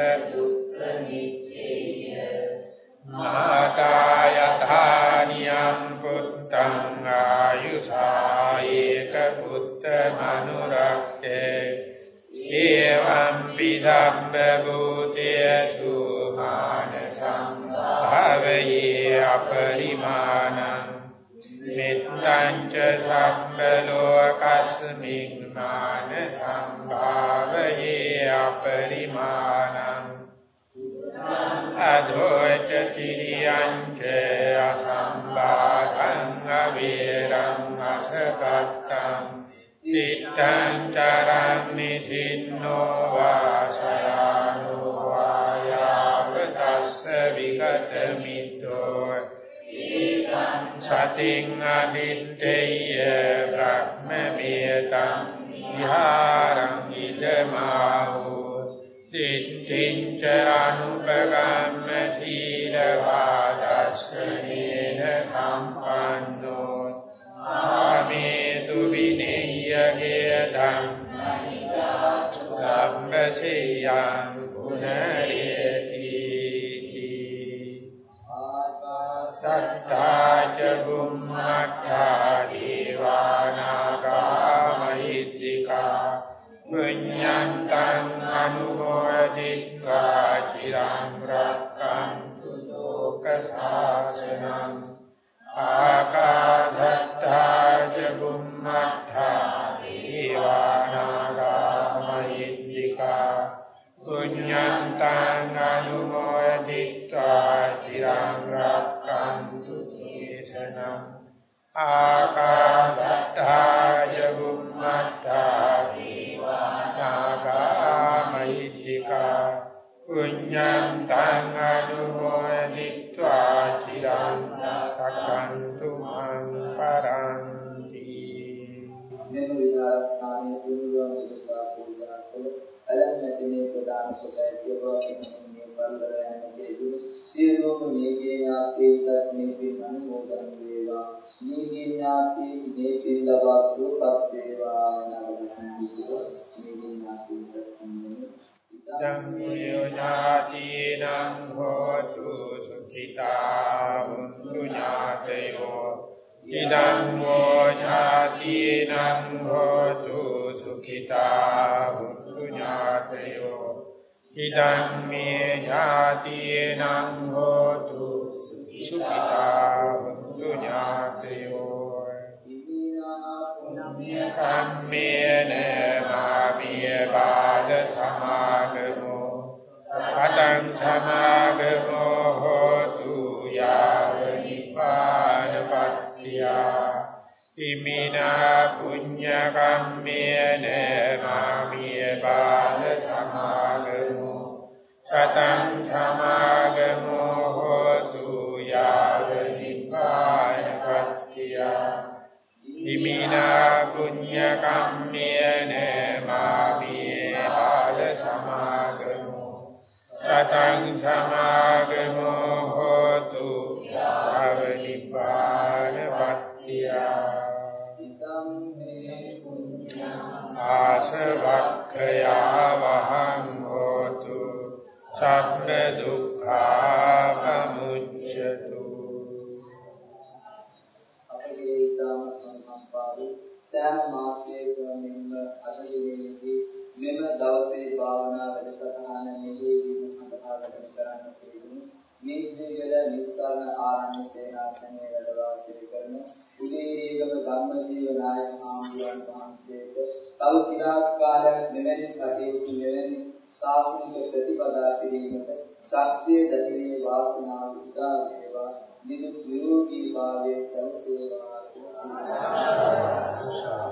මාතා යථානියං පුත්තං ආයුසා ඒක පුත්ත මනුරක්කේ එවං විදම්බ භූතේසු මාන සම්භාවයේ අපරිමාණං මෙත්තං ච සම්බ ලෝකස්මින් මාන සම්භාවයේ අපරිමාණං අදෝච තිරියං ච අසම්බාධං අවේරං අසකත්තං තිත්තං චරං නිසින්නෝ වාසයානෝ වායාවතස්ස විගත මිද්දෝ සතින් අදිත්තේය බ්‍රහ්මමේතං විහාරං ඉදමාහු තිත්තිං ච අනුපගම්ම සීලවාදස්සනේන සම්පන්නෝ ආමේතු විනේයගේ ධම්ම ධම්මසේයං පුනරේති Iran ඉදං මේ वक्रया वहा නායක හාමුදුරන් වහන්සේට තව চিරාත් කාලයක් මෙවැනි කටයුතු මෙවැනි ශාසනික ප්‍රතිපදා කිරීමට ශක්තිය දැකීමේ වාසනාව උදා වේවා. නිදුක් නිරෝගී භාවයේ සැලසේවා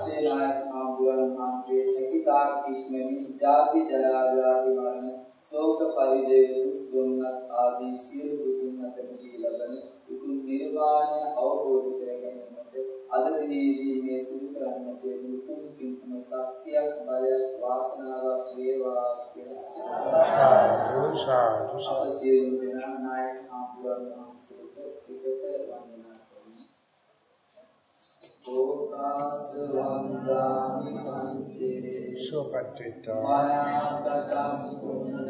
සේනායක හාමුදුරන් වහන්සේ හැකිතාක් ඉක්මනින් ජාති ජරා ව්‍යාධි මරණ ශෝක පරිදේව දුක් දුම්නස් ආදී සියලු දුකින් අත මිදී ලබන උතුම් නිර්වාණය අවබෝධ කර ගැනීමට අද දිනේදී මේ සිදු කරන්නට යෙදුණු කුම් පින්කම ශක්තියක් බලයක් වාසනාවක් වේවා කියලා. සාදු සාදු අප සියලු දෙනා නායක හාමුදුරන් වහන්සේට එකට වන්දනා කරමු. ඕකාස වන්දාමි කන්තේ සෝපත්‍ත්‍ත මයාතකම් පුඤ්ඤං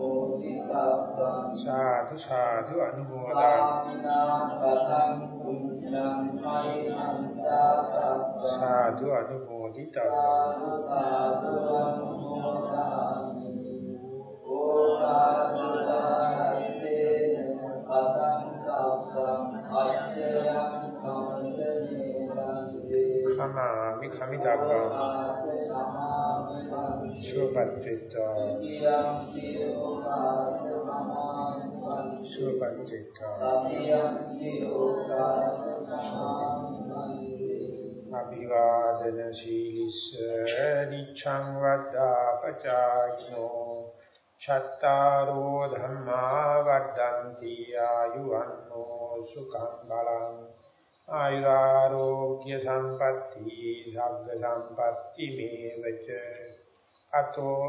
සාමිනා අනුමෝදිතබ්බං සාදු සාදු අනුමෝදා සාමිනා පතං පුඤ්ඤං මයින්දාතබ්බං සාදු අනුමෝදිතා සාදු සාදු අනුමෝදාමි ඕකාසුදායතේන පතං සබ්බං අච්චයං කමන්තනේ දන්තේ කමාමි කමිතබ්බං සෝපත්‍ත්‍ත සෝපත්‍ත්‍ත අභිවාදන සීලිස්ස නිච්ඡං වද්දාපචායිනෝ චත්තාරෝ ධම්මා වද්දන්ති ආයුවන්නෝ සුඛං බලං ආයුරාෝග්‍ය සම්පatti සග්ග සම්පatti මේවච අතෝ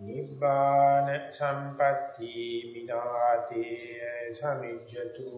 නිබ්බාන සම්පatti මිනාතේ සමිජ්ජතු